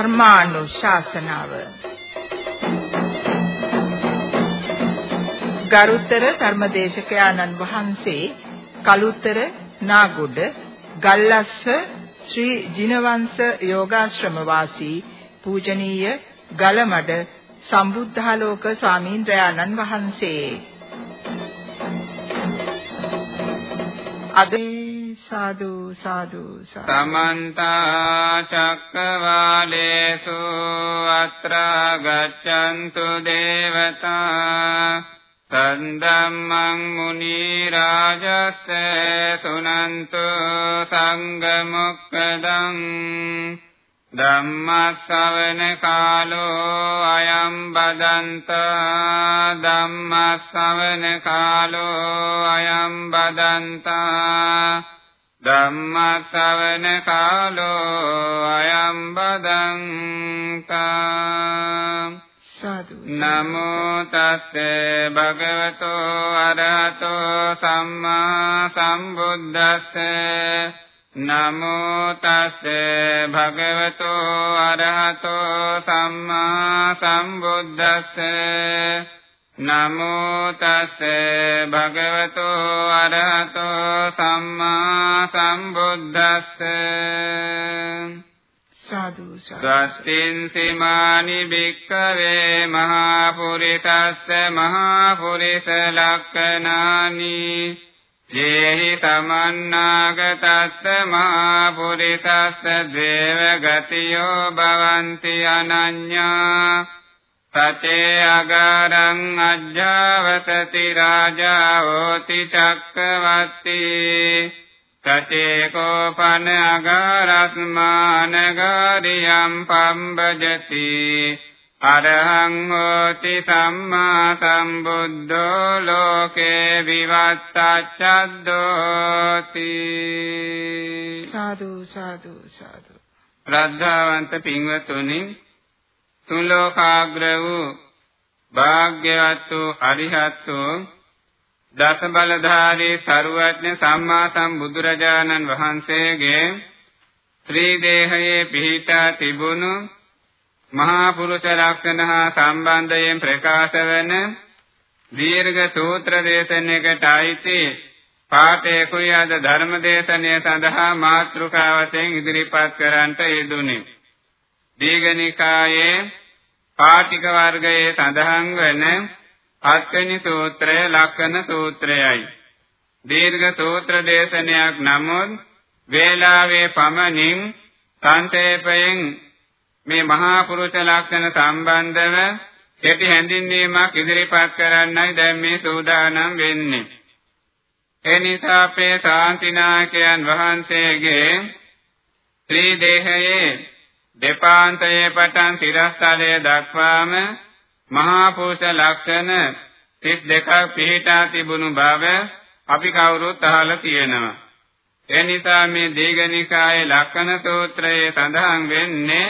ධර්මානුශාසනාව. ගරුතර ධර්මදේශක ආනන් වහන්සේ කලුතර නාගොඩ ගල්ලස්ස ශ්‍රී ජිනවංශ යෝගාශ්‍රම වාසී පූජනීය ගලමඩ සම්බුද්ධාලෝක ස්වාමීන් වහන්සේ. අද සාදු සාදු සමන්ත චක්කවාලේසු අත්‍රා ගච්ඡන්තු දේවතා සන්දම්මං මුනි රාජස්ස සුනන්තු සංග මොක්කදං ධම්මස්සවන කාලෝ අයම් බදන්තා ධම්මස්සවන කාලෝ අයම් බදන්තා ධම්මස්සවන කාලෝ අයම් බදන්තා නමෝ තස්සේ භගවතෝ අරහතෝ සම්මා සම්බුද්දස්සේ. නමෝ තස්සේ භගවතෝ අරහතෝ සම්මා සම්බුද්දස්සේ නමෝ තස්සේ භගවතෝ අරහතෝ සම්මා සම්බුද්දස්සේ සාදු සාස්තින් සීමානි භික්ඛවේ මහා පුරිසස්ස මහා පුරිස ලක්ඛනානි යේහි සමන්නාගතස්ස මහා පුරිසස්ස දේව ගතියෝ භවಂತಿ අනඤ්ඤා සතේ අගරං අජ්ජවසති රාජා හෝති චක්කවත්ති සතේ කෝපන අගරස්මාන ගාරියම් පම්බජති අරහං හෝති සම්මා සම්බුද්ධෝ ලෝකේ විවත්තච්ඡද්දෝති සාදු සාදු සාදු ශ්‍රද්ධාවන්ත පින්වතුනි තුන් ලෝකාග්‍ර වූ භාග්‍යවත් වූ අරිහත් වූ දස බලධාරී ਸਰවඥ සම්මා සම්බුදුරජාණන් වහන්සේගේ ත්‍රි දේහයේ පිහිටා තිබුණු මහා පුරුෂ ලක්ෂණ හා සම්බන්ධයෙන් ප්‍රකාශ වන දීර්ඝ සූත්‍ර දේශනයකට අයිති පාඨයේ කුයි අද ධර්ම දේශනය සඳහා මාතෘකා වශයෙන් ඉදිරිපත් කරන්නට යෙදුනේ. දීඝනිකායේ පාටික වර්ගයේ සඳහන් වන හත්වෙනි සූත්‍රය ලක්කන සූත්‍රයයි. දීර්ඝ සූත්‍ර දේශනයක් නමුත් වේලාවේ පමණින් සංක්ෂේපයෙන් මේ මහා පුරුෂ ලක්ෂණ සම්බන්ධව කෙටි හැඳින්වීමක් ඉදිරිපත් කරන්නයි දැන් මේ සූදානම් වෙන්නේ. ඒ නිසා අපේ ශාන්තිනායකයන් වහන්සේගේ ත්‍රි දේහයේ දෙපාන්තයේ පටන් සිරස්තලයේ දක්වාම මහා පුරුෂ ලක්ෂණ 32ක් පිහිටා තිබුණු බව අපි කවුරුත් අහලා තියෙනවා. ඒ නිසා මේ දීඝනිකායේ ලක්ෂණ සූත්‍රයේ සඳහන් වෙන්නේ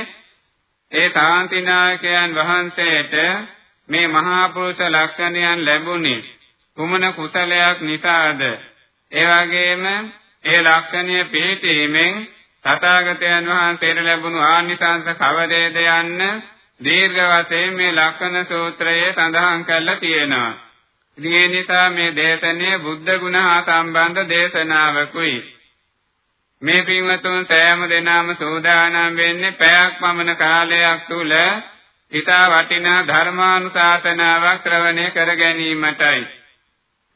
ඒ ශාන්තිනායකයන් වහන්සේට මේ මහා පුරුෂ ලක්ෂණයන් ලැබුණේ කුමන කුසලයක් නිසාද? ඒ වගේම ඒ ලක්ෂණය පිළිපීමෙන් තථාගතයන් වහන්සේට ලැබුණු ආනිසංස කවරේද යන්න දීර්ඝ වශයෙන් මේ ලක්ෂණ සූත්‍රයේ සඳහන් කරලා තියෙනවා. ඉතින් ඒ නිසා මේ දේශනාවේ බුද්ධ ගුණ හා සම්බන්ධ දේශනාවකුයි. මේ පින්වතුන් සෑම දෙනාම සූදානම් වෙන්නේ පැයක් පමණ කාලයක් තුල ඊතා වටිනා ධර්මානුශාසනාවක් ශ්‍රවණය කර ගැනීමටයි.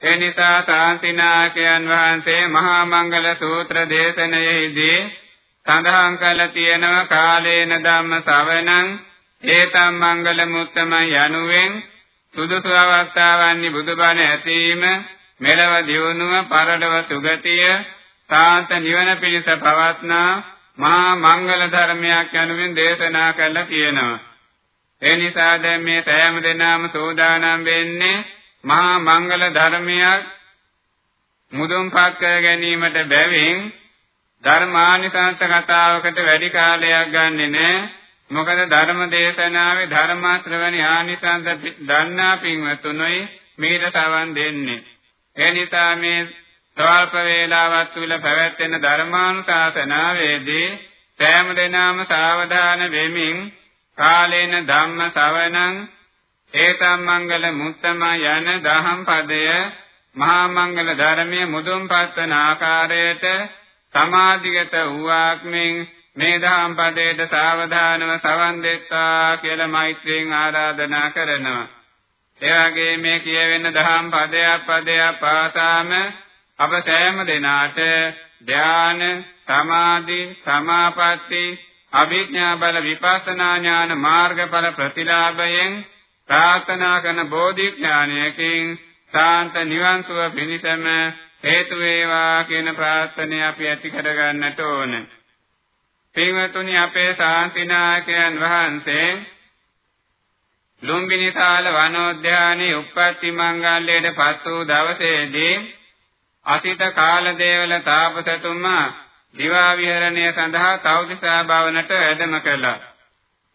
ඒ නිසා සාන්තිනායකයන් වහන්සේ මහා මංගල සූත්‍ර දේශනයේදී සඳහන් කළ තියෙනවා කාලේන ධම්ම ශ්‍රවණං ඒතම් මංගල මුත්තම යනුවෙන් සුදුසු අවස්ථාවන්හි බුදුබණ ඇසීම මෙලව දියුණුව පරලොව සුගතිය සාන්ත නිවන පිණිස පවත්නා මහා මංගල ධර්මයක් යනුවෙන් දේශනා කළා කියනවා. ඒ නිසා දැන් මේ සෑම දෙනාම සෝදානම් වෙන්නේ මහා මංගල ධර්මයක් මුදුන්පත් කර ගැනීමට බැවින් ධර්මානිසංස කතාවකට වැඩි කාලයක් ගන්නෙ නෑ. මොකද ධර්ම දේශනාවේ ධර්ම ශ්‍රවණී ආනිසංස දන්නා පින්වතුනොයි මීට සවන් දෙන්නේ. ඒ නිසා මේ ස්වල්ප වේලාවක් තුල පැවැත්වෙන ධර්මානුශාසනාවේදී සෑම දිනම සාවධාන වෙමින් කාලේන ධම්ම ශවණං ඒතම් මංගල මුත්තම යන දහම් පදය මහා මංගල ධර්මයේ මුදුන්පත් වන ආකාරයට සමාධිගත වූාක්මෙන් මේ දහම් පදයට සාවධානව සවන් දෙත්තා කියලා මෛත්‍රියෙන් ආරාධනා කරනවා. ඒ වගේ මේ කියවෙන දහම් පදයක් පදයක් පාසාම අප සෑම දිනාට ධාන, සමාධි, සමාපatti, අභිඥා බල විපස්සනා ඥාන මාර්ගඵල ප්‍රතිලාභයෙන් ප්‍රාර්ථනා කරන බෝධි ඥානයකින් සාන්ත නිවන් සුව පිණිසම හේතු වේවා කියන ප්‍රාර්ථනය අපි ඇති කරගන්නට ඕනේ. පින්වතුනි අපේ ශාන්තිනායකයන් වහන්සේ ලුම්බිනිසාල වනෝද්‍යානයේ උප්පත්ති මංගල්‍යයට පත් වූ දවසේදී අසිත කාලදේවල තාපසතුමා දිවා විහරණය සඳහා තවුතිසා භවනට වැඩම කළා.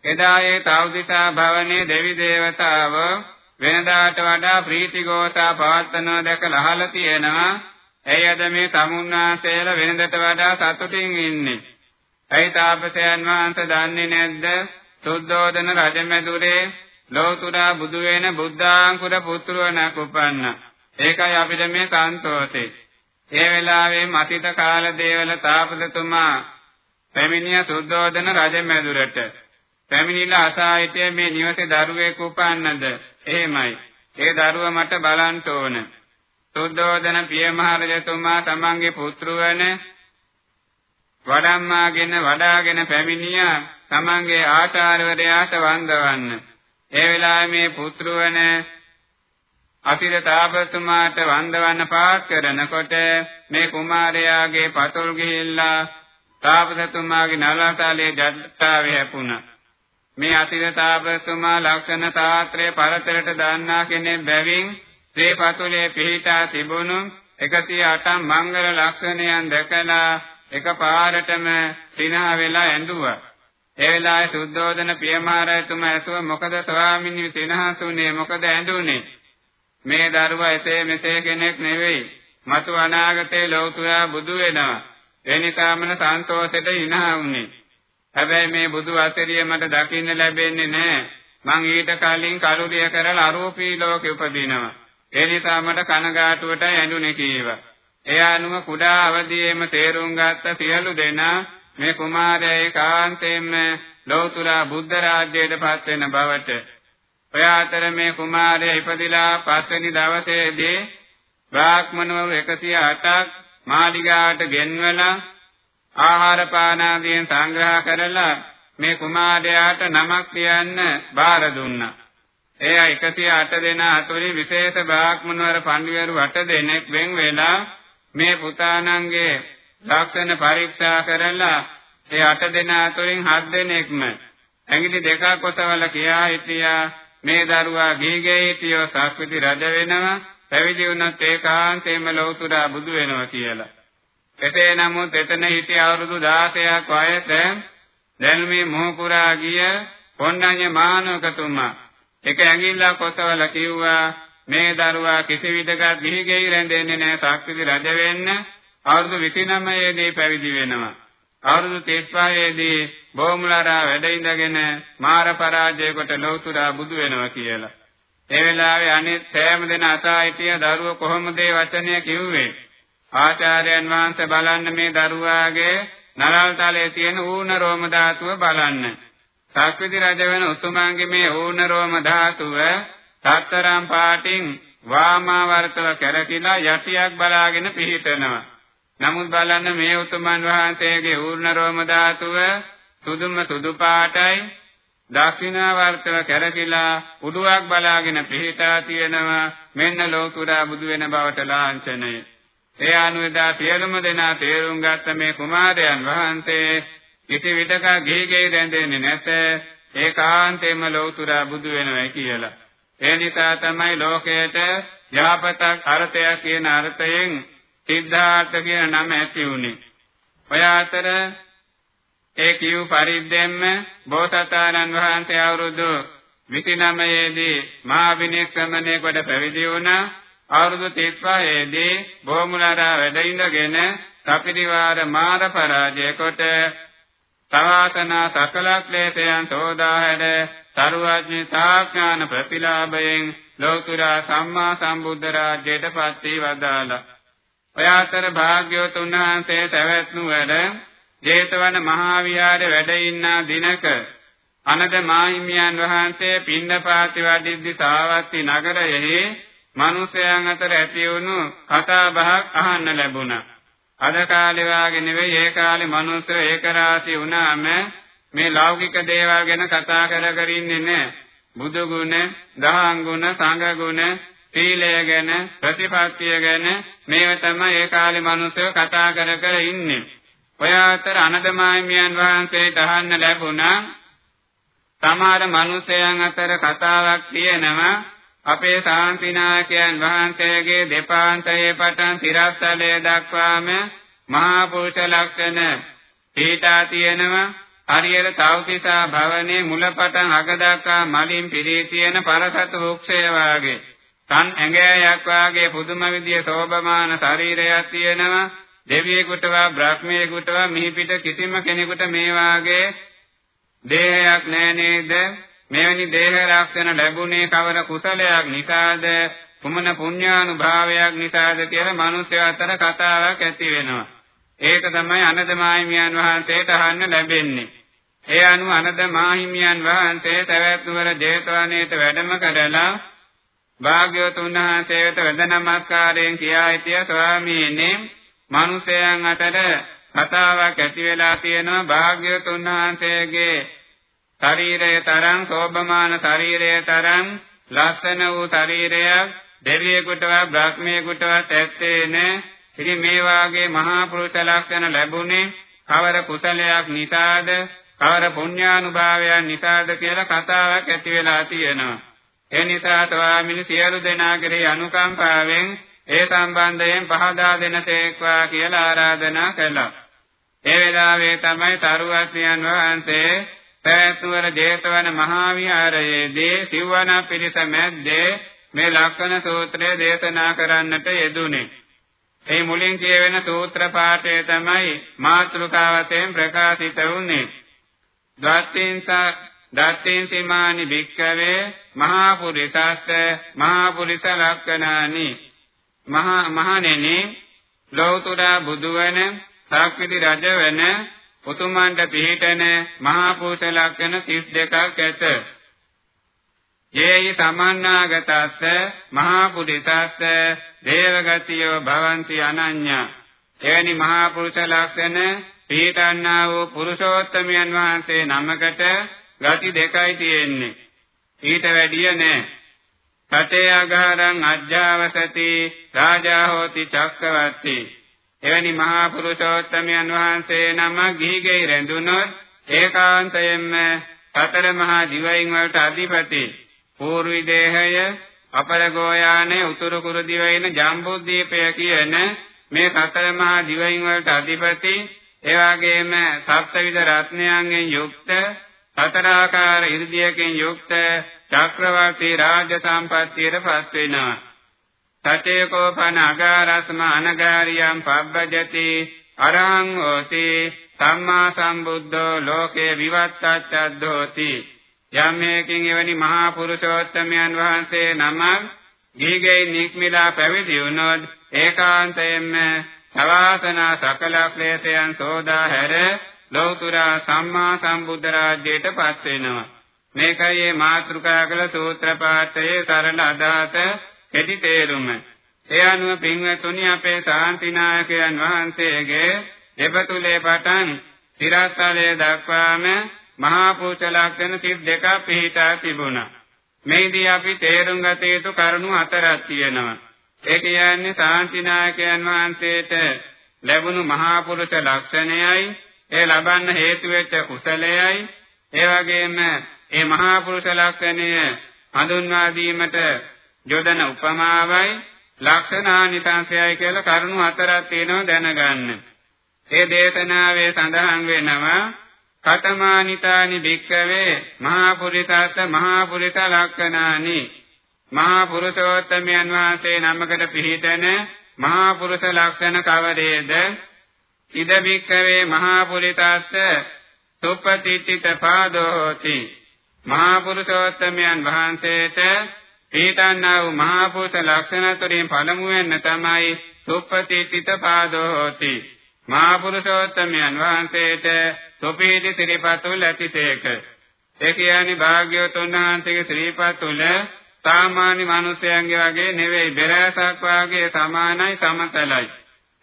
එදා ඒ තවුතිසා භවනයේ දෙවි දේවතාව වෙනදාට වඩා ප්‍රීතිගෝසා පවත්වනවා දැකලා අහලා තියෙනවා. එයද මේ තමුන්නාසේල වෙනදට වඩා සතුටින් ඉන්නේ. ඇයි තාපසයන් වහන්සේ දන්නේ නැද්ද? සුද්ධෝදන රජමැදුරේ ලෝතුරා බුදු වෙන බුද්ධාංකුර පුත්‍රවණක් උපන්න. ඒකයි අපිට මේ සන්තෝෂේ. ඒ වෙලාවේ මසිත කාල දේවල තාපසතුමා පැමිණිය සුද්ධෝදන රජමැදුරට. පැමිණිලා අසායිතේ මේ නිවසේ දරුවෙක් උපන්නද? එහෙමයි. ඒ දරුවා මට බලන්න ඕන. සුද්ධෝදන පිය මහරජතුමා තමන්ගේ පුත්‍රවන වඩම්මාගෙන වඩාගෙන පැමිණියා තමන්ගේ ආචාර්යවරයාට වන්දවන්න. ඒ වෙලාවේ මේ පුත්‍රවන අසිර තාපසතුමාට වන්දවන්න පාත් කරනකොට මේ කුමාරයාගේ පතුල් ගිහිල්ලා තාපසතුමාගේ නලසාලේ ජඩතාවේ හැපුණා. මේ අසිර තාපසතුමා ලක්ෂණ ශාස්ත්‍රයේ පරතරට දාන්නා කෙනෙක් බැවින් ශ්‍රී පතුලේ පිහිටා තිබුණු 108 මංගල ලක්ෂණයන් දැකලා එකපාරටම සිනහ වෙලා ඇඬුවා. ඒ වෙලාවේ සුද්ධෝදන පියමාරයතුමා ඇසුව මොකද ස්වාමීනි සිනහසුනේ මොකද ඇඬුනේ? මේ දරුවා එසේ මෙසේ කෙනෙක් නෙවෙයි. මතු අනාගතේ ලෞතුරා බුදු වෙනවා. ඒ නිසාමන සන්තෝෂෙට ඉනහ වුනේ. හැබැයි මේ බුදු අසරිය මට දකින්න ලැබෙන්නේ නැහැ. මං ඊට කලින් කලුරිය කරලා අරූපී ලෝකෙ උපදිනවා. ඒ නිසා මට කනගාටුවට ඇඬුනේ කීවා. ඒ අනුව කුඩා අවදියේම තේරුම් ගත්ත සියලු දෙනා මේ කුමාරයා ඒකාන්තයෙන්ම ලෞතුරා බුද්ධ රාජ්‍යයට පත් වෙන බවට ඔය අතර මේ කුමාරයා ඉපදිලා පස්වෙනි දවසේදී බ්‍රාහ්මණවරු 108ක් මාලිගාවට ගෙන්වලා ආහාර පාන ආදියෙන් සංග්‍රහ කරලා මේ කුමාරයාට නමක් කියන්න බාර දුන්නා. එය 108 දෙනා අතුරින් විශේෂ බ්‍රාහ්මණවර පඬිවරු 8 දෙනෙක් වෙන් වෙලා මේ පුතාණන්ගේ ලක්ෂණ පරීක්ෂා කරලා ඒ 8 දෙනා අතරින් 7 දෙනෙක්ම ඇඟිලි දෙකක් ඔසවල කියා හිටියා මේ දරුවා ගිහිගේ හිටියෝ සක්විති රජ වෙනවා පැවිදි වුණත් ඒකාන්තයෙන්ම ලෞතුරා බුදු වෙනවා කියලා. එසේ නමුත් එතන හිටිය අවුරුදු 16ක් වයස දැන් මේ මොහුකුරා ගිය පොණ්ණඤ්ඤ මානවකතුමා එක ඇඟිල්ලක් ඔසවල කිව්වා මේ දරුවා කිසි විදක ගිහිගෙයි රැඳෙන්නේ නැහැ සක්විති රජ වෙන්න. අවුරුදු 29 දී පැවිදි වෙනවා. අවුරුදු 35 දී බොමුලාරා වැඩ ඉඳගෙන මාර පරාජය කොට ලෞතුරා බුදු වෙනවා කියලා. ඒ වෙලාවේ අනිත් සෑම දෙන අසායිතිය දරුව කොහොමද ඒ වචනය කිව්වේ? ආචාර්යයන් වහන්සේ බලන්න මේ දරුවාගේ නරල් තලයේ තියෙන ඌණ රෝම ධාතුව බලන්න. සක්විති රජ වෙන උතුමන්ගේ මේ ඌණ රෝම ධාතුව තත්තරම් පාටින් වාමාවර්තව කැරකිලා යටියක් බලාගෙන පිහිටනවා. නමුත් බලන්න මේ උතුමන් වහන්සේගේ ඌර්ණ රෝම ධාතුව සුදුම සුදු පාටයි දක්ෂිනාවර්තව කැරකිලා උඩුවක් බලාගෙන පිහිටා තියෙනවා මෙන්න ලෝතුරා බුදු වෙන බවට ලාංඡනය. ඒ අනුවදා සියලුම දෙනා තේරුම් ගත්ත මේ කුමාරයන් වහන්සේ කිසි විටක ගිහිගෙයි රැඳෙන්නේ නැත ඒකාන්තයෙන්ම ලෞතුරා බුදු වෙනවා කියලා. ඒ නිසා තමයි ලෝකයට යහපතක් අර්ථයක් කියන අර්ථයෙන් සිද්ධාර්ථ කියන නම ඇති වුනේ. ඔය අතර ඒ කියු පරිද්දෙන්ම බෝසතාණන් වහන්සේ අවුරුදු 29 දී මහා විනිශ්‍රමණය කොට පැවිදි වුණා. අවුරුදු 35 දී බොමුලාරා වැඩ ඉඳගෙන කපිරිවාර මාර පරාජය කොට සවාසනා සකල ක්ලේශයන් සෝදා හැර සරුවඥ සාඥාන ප්‍රතිලාභයෙන් ලෝතුරා සම්මා සම්බුද්ධ රාජ්‍යයට පත් වී වදාලා. ඔය අතර භාග්‍යවතුන් වහන්සේ පැවැත් නුවර ජේතවන මහා විහාරේ වැඩ ඉන්නා දිනක අනද මාහිමියන් වහන්සේ පින්නපාති වඩිද්දි සාවත්ති නගරයෙහි මිනිසයන් අතර ඇති වුණු කතා බහක් අහන්න ලැබුණා. අද කාලේ වාගේ නෙවෙයි ඒ කාලේ මිනිස්සු ඒක රාශි වුණාම මේ ලෞකික දේවල් ගැන කතා කර කර ඉන්නේ නැහැ. බුදු ගුණ, දහම් ගුණ, සංඝ ගුණ, සීලය ගැන, ප්‍රතිපත්තිය ගැන මේව තමයි ඒ කාලේ මිනිස්සු කතා කර කර ඉන්නේ. ඔය අතර අනදමාහිමියන් වහන්සේට අහන්න ලැබුණා සමහර මිනිසයන් අතර කතාවක් තියෙනවා අපේ ශාන්තිනායකයන් වහන්සේගේ දෙපාන්තයේ පටන් සිරස්තලයේ දක්වාම මහා පුරුෂ ලක්ෂණ පීඨා තියෙනවා. හරියට තවතිසා භවනේ මුලපටන් අග දක්වා මලින් පිරී තියෙන පරසත වෘක්ෂය වාගේ. තන් ඇඟෑයක් වාගේ පුදුම විදිය සෝභමාන ශරීරයක් තියෙනවා. දෙවියෙකුටවා බ්‍රහ්මයෙකුටවා මිහි පිට කිසිම කෙනෙකුට මේ වාගේ දේහයක් නෑ නේද? මෙවැනි දේහ ලක්ෂණ ලැබුණේ කවර කුසලයක් නිසාද? කුමන පුණ්‍යානුභාවයක් නිසාද කියලා මිනිස්සු අතර කතාවක් ඇති වෙනවා. ඒක තමයි අනද මාහිමියන් වහන්සේට අහන්න ලැබෙන්නේ. ඒ අනුව අනද මාහිමියන් වහන්සේ තවත් නුවර ජේතවනයේට වැඩම කරලා භාග්‍යවතුන් වහන්සේ වෙත වැඳ නමස්කාරයෙන් කියා සිටිය ස්වාමීනි. මිනිසයන් අතර කතාවක් ඇති වෙලා තියෙනවා භාග්‍යවතුන් වහන්සේගේ ශරීරය තරම් සෝභමාන ශරීරය තරම් ලස්සන වූ ශරීරයක් දෙවියෙකුටවත් බ්‍රහ්මයෙකුටවත් ඇත්තේ නැහැ. ඉතින් මේ වාගේ මහා පුරුෂ ලක්ෂණ ලැබුණේ කවර කුසලයක් නිසාද කවර පුණ්‍යානුභාවයන් නිසාද කියලා කතාවක් ඇති වෙලා තියෙනවා. ඒ නිසා ස්වාමීන් සියලු දෙනා කෙරෙහි අනුකම්පාවෙන් ඒ සම්බන්ධයෙන් පහදා දෙනසේක්වා කියලා ආරාධනා කළා. ඒ වෙලාවේ තමයි සරුවත්යන් වහන්සේ පැවැත්වර ජේතවන මහා විහාරයේදී සිව්වන පිරිස මැද්දේ මේ ලක්ෂණ සූත්‍රය දේශනා කරන්නට යෙදුනේ. ඒ මුලින් කියවෙන සූත්‍ර පාඨය තමයි මාතෘකාවතෙන් ප්‍රකාශිත වුනේ. ද්වත්තිංසා දත්තේන් සීමානි භික්කවේ මහා පුරිසස්ස මහා පුරිස ලක්ෂණානි මහා මහණෙනි ලෞතුරා බුදුවන සාක්විති රජවන උතුමන්ට පිහිටන මහා පුරුෂ ලක්ෂණ 32ක් ඇත. යේයි සමන්නාගතස්ස මහා පුරිසස්ස දේවගතියෝ භවಂತಿ අනඤ්ඤා. එවැනි මහා පුරුෂ ලක්ෂණ පිහිටන්නා වූ පුරුෂෝත්තමයන් වහන්සේ නමකට ගති දෙකයි තියෙන්නේ. ඊට වැඩිය නෑ. කටේ අගහරං අජ්ජාවසති රාජා හෝති චක්කවර්ති එවැනි මහා පුරුෂෝත්තමයන් වහන්සේ නම ගිහිගෙයි රැඳුනොත් ඒකාන්තයෙන්ම සතර මහා දිවයින් වලට අධිපති పూర్වි දේහය අපරගෝයානේ උතුරු කුරු දිවයින ජම්බුද්දීපය කියන මේ සතර මහා දිවයින් වලට අධිපති එවාගේම සප්තවිධ රත්නයන්ගෙන් යුක්ත සතරාකාර ඉර්ධියකින් යුක්ත චක්‍රවර්ති රාජ්‍ය සම්පත්තියට පත් වෙනවා. සචේකෝපන අගාරස්ම අනගාරියම් පබ්බජති අරහං හෝති සම්මා සම්බුද්ධෝ ලෝකේ විවත්තච්ඡද්දෝති යම් මේකින් එවැනි මහා පුරුෂෝත්තමයන් වහන්සේ නමක් ගිහිගෙයි නික්මිලා පැවිදි වුණොත් ඒකාන්තයෙන්ම සවාසනා සකල ක්ලේශයන් සෝදා හැර ලෞතුරා සම්මා සම්බුද්ධ රාජ්‍යයට පත් වෙනවා. මේකයි මේ මාතෘකා කළ සූත්‍ර පාඨයේ සරල අදහස. කෙටි තේරුම. ඒ අනුව පින්වතුනි අපේ ශාන්තිනායකයන් වහන්සේගේ දෙපතුලේ පටන් තිරස්තලයේ දක්වාම මහා පුරුෂ ලක්ෂණ 32ක් පිහිටා තිබුණා. මේදී අපි තේරුම් ගත යුතු කරුණු හතරක් තියෙනවා. ඒ කියන්නේ ශාන්තිනායකයන් වහන්සේට ලැබුණු මහා පුරුෂ ලක්ෂණයයි ඒ ලබන්න හේතු වෙච්ච කුසලයයි ඒ වගේම ඒ මහා පුරුෂ ලක්ෂණය හඳුන්වා දීමට යොදන උපමාවයි ලක්ෂණානිසංශයයි කියලා කරුණු හතරක් තියෙනවා දැනගන්න. ඒ දේශනාවේ සඳහන් වෙනවා කතමානිතානි භික්කවේ මහා පුරිසස්ස මහා පුරිස ලක්ෂණානි. මහා පුරුෂෝත්තමයන් වහන්සේ නමකට පිහිටන මහා පුරුෂ ලක්ෂණ කවරේද? ඉද භික්කවේ මහා පුරිසස්ස සුප්පතිත්ථිත පාදෝති. මහා පුරුෂෝත්තමයන් වහන්සේට පීඨන්නා වූ මහා පුරුෂ ලක්ෂණ තුළින් පළමුවෙන් තමයි සුප්පතිත්ථිත පාදෝති මහා පුරුෂෝත්තමයන් වහන්සේට සුපීති සිරිපතුල් ඇතිතේක ඒ කියන්නේ භාග්‍යවතුන් වහන්සේගේ ශ්‍රීපතුල සාමාන්‍ය මිනිසයන්ගේ වගේ නෙවෙයි බෙරසක් වාගේ සමානයි සමතලයි.